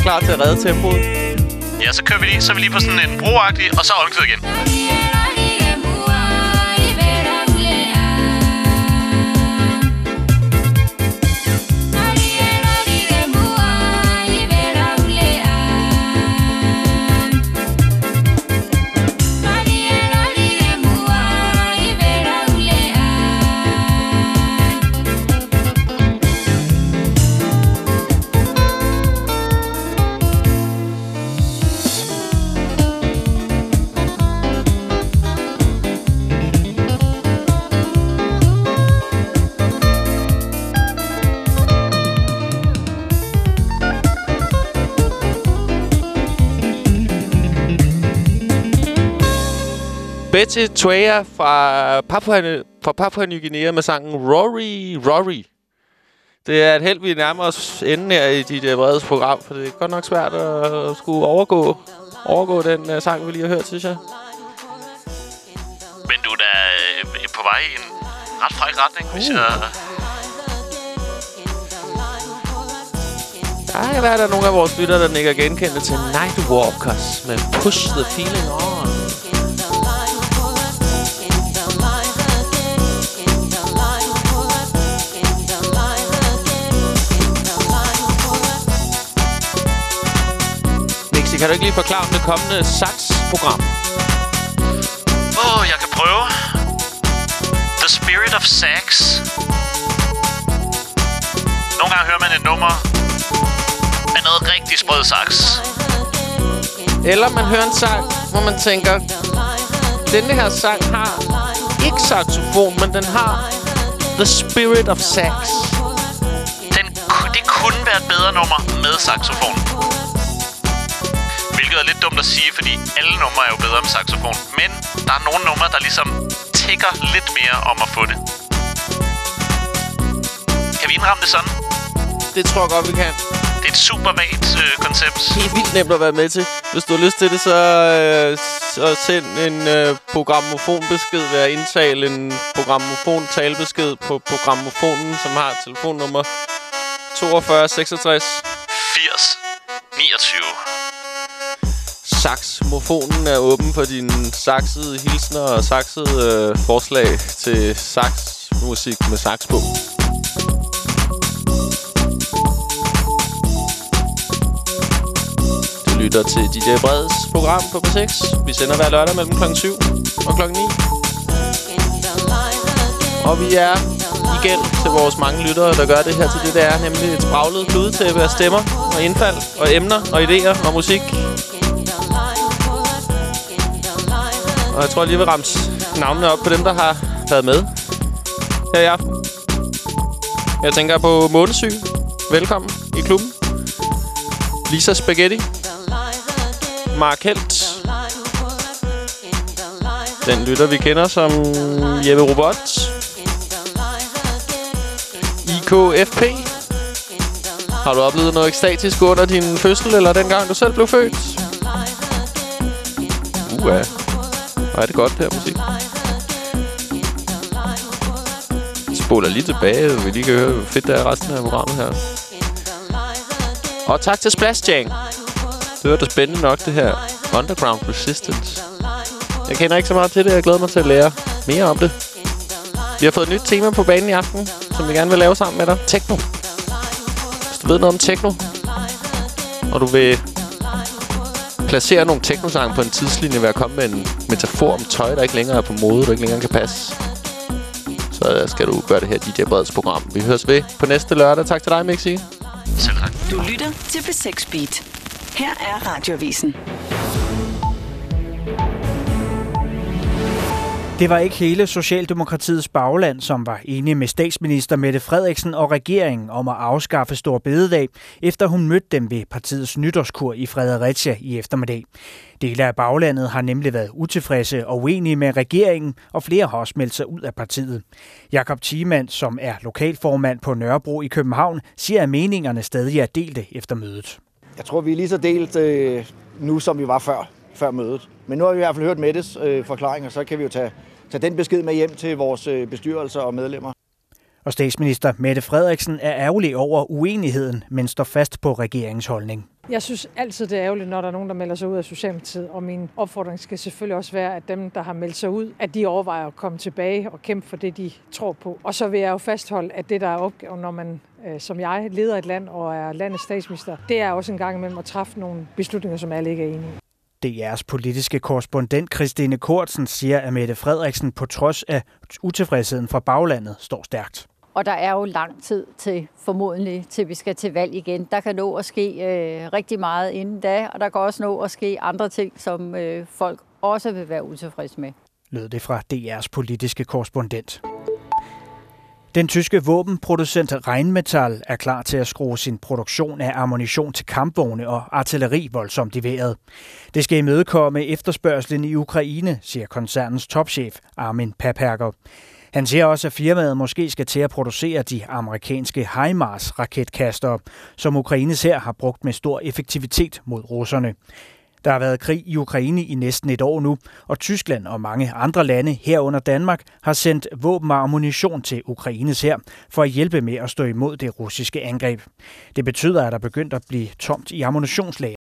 klar til at redde tempoet. Ja, så kører vi lige, så er vi lige på sådan en broagtig, og så omkvæd Betty Tuea fra Papua, fra Papua Ny Guinea med sangen Rory Rory. Det er et held, vi nærmer os enden her i dit uh, Bredes program, for det er godt nok svært at skulle overgå, overgå den uh, sang, vi lige har hørt, synes jeg. Men du er da øh, på vej i en ret fræk retning, hvis Uh. jeg... Der kan være, der er nogle af vores lytter, der nikker genkendte til Nightwalkers med Push the Feeling On. Mixi, kan du ikke lige forklare om det kommende sax-program? Åh, oh, jeg kan prøve. The Spirit of Sax. Nogle gange hører man et nummer af noget rigtig sprød sax. Eller man hører en sang, hvor man tænker, denne her sang har ikke saxofon, men den har The Spirit of Sax. Den, det kunne være et bedre nummer med saxofon. Er lidt dumt at sige, fordi alle numre er jo bedre med saxofon. Men der er nogle numre, der ligesom tigger lidt mere om at få det. Kan vi indramme det sådan? Det tror jeg godt, vi kan. Det er et super vagt øh, koncept. Helt vildt nemt at være med til. Hvis du har lyst til det, så, øh, så send en øh, programmofonbesked ved at indtale en programmofon-talebesked på programmofonen, som har telefonnummer 42 66 80 29. Saxmofonen er åben for dine saxede hilsner og saxede øh, forslag til saxmusik med sax på. Du lytter til DJ Breds program på P6. Vi sender hver lørdag mellem kl. 7 og kl. 9. Og vi er igen til vores mange lyttere, der gør det her til det, det er. Nemlig et spraglet kludetæppe af stemmer og indfald og emner og idéer og musik. Og jeg tror jeg lige vil ramse navnene op på dem, der har været med her i aften. Jeg tænker på Månesy. Velkommen i klubben. Lisa Spaghetti. Mark Helt. Den lytter, vi kender som Jeppe Robot. IKFP. Har du oplevet noget ekstatisk under din fødsel, eller dengang du selv blev født? Uha. Og er det godt, det her musik. Spoler lige tilbage, så vi lige kan høre, hvor fedt det er resten af programmet her. Og tak til Splash Jang. Det var da spændende nok, det her. Underground Resistance. Jeg kender ikke så meget til det, jeg glæder mig til at lære mere om det. Vi har fået et nyt tema på banen i aften, som vi gerne vil lave sammen med dig. Techno. Hvis du ved noget om techno, og du vil placere nogle teknosange på en tidslinje ved at komme med en metafor om tøj, der ikke længere er på mode, der ikke længere kan passe, så skal du gøre det her DJ Breds program. Vi høres ved på næste lørdag. Tak til dig, Mixi. Selv tak. Du lytter til B6 Beat. Her er Radioavisen. Det var ikke hele Socialdemokratiets bagland, som var enige med statsminister Mette Frederiksen og regeringen om at afskaffe Stor Bededag, efter hun mødte dem ved partiets nytårskur i Fredericia i eftermiddag. Dele af baglandet har nemlig været utilfredse og uenige med regeringen, og flere har også meldt sig ud af partiet. Jakob Thiemand, som er lokalformand på Nørrebro i København, siger, at meningerne stadig er delte efter mødet. Jeg tror, vi er lige så delt øh, nu, som vi var før, før mødet. Men nu har vi i hvert fald hørt Mettes øh, forklaringer, så kan vi jo tage, tage den besked med hjem til vores øh, bestyrelser og medlemmer. Og statsminister Mette Frederiksen er ærgerlig over uenigheden, men står fast på regeringens holdning. Jeg synes altid, det er ærgerligt, når der er nogen, der melder sig ud af Socialdemokratiet, og min opfordring skal selvfølgelig også være, at dem, der har meldt sig ud, at de overvejer at komme tilbage og kæmpe for det, de tror på. Og så vil jeg jo fastholde, at det, der er opgaven, når man øh, som jeg leder et land og er landets statsminister, det er også en gang imellem at træffe nogle beslutninger, som alle ikke er enige i. DR's politiske korrespondent Christine Kortsen siger, at Mette Frederiksen på trods af utilfredsheden fra baglandet står stærkt. Og der er jo lang tid til, formodentlig, til vi skal til valg igen. Der kan nå at ske øh, rigtig meget inden da, og der kan også nå at ske andre ting, som øh, folk også vil være utilfredse med. Lød det fra DR's politiske korrespondent. Den tyske våbenproducent Rheinmetall er klar til at skrue sin produktion af ammunition til kampvogne og artilleri voldsomt i vejret. Det skal imødekomme efterspørgselen i Ukraine, siger koncernens topchef Armin Paperger. Han siger også, at firmaet måske skal til at producere de amerikanske HIMARS-raketkaster, som Ukraines her har brugt med stor effektivitet mod russerne. Der har været krig i Ukraine i næsten et år nu, og Tyskland og mange andre lande herunder Danmark har sendt våben og ammunition til Ukraines her for at hjælpe med at stå imod det russiske angreb. Det betyder, at der begyndt at blive tomt i ammunitionslager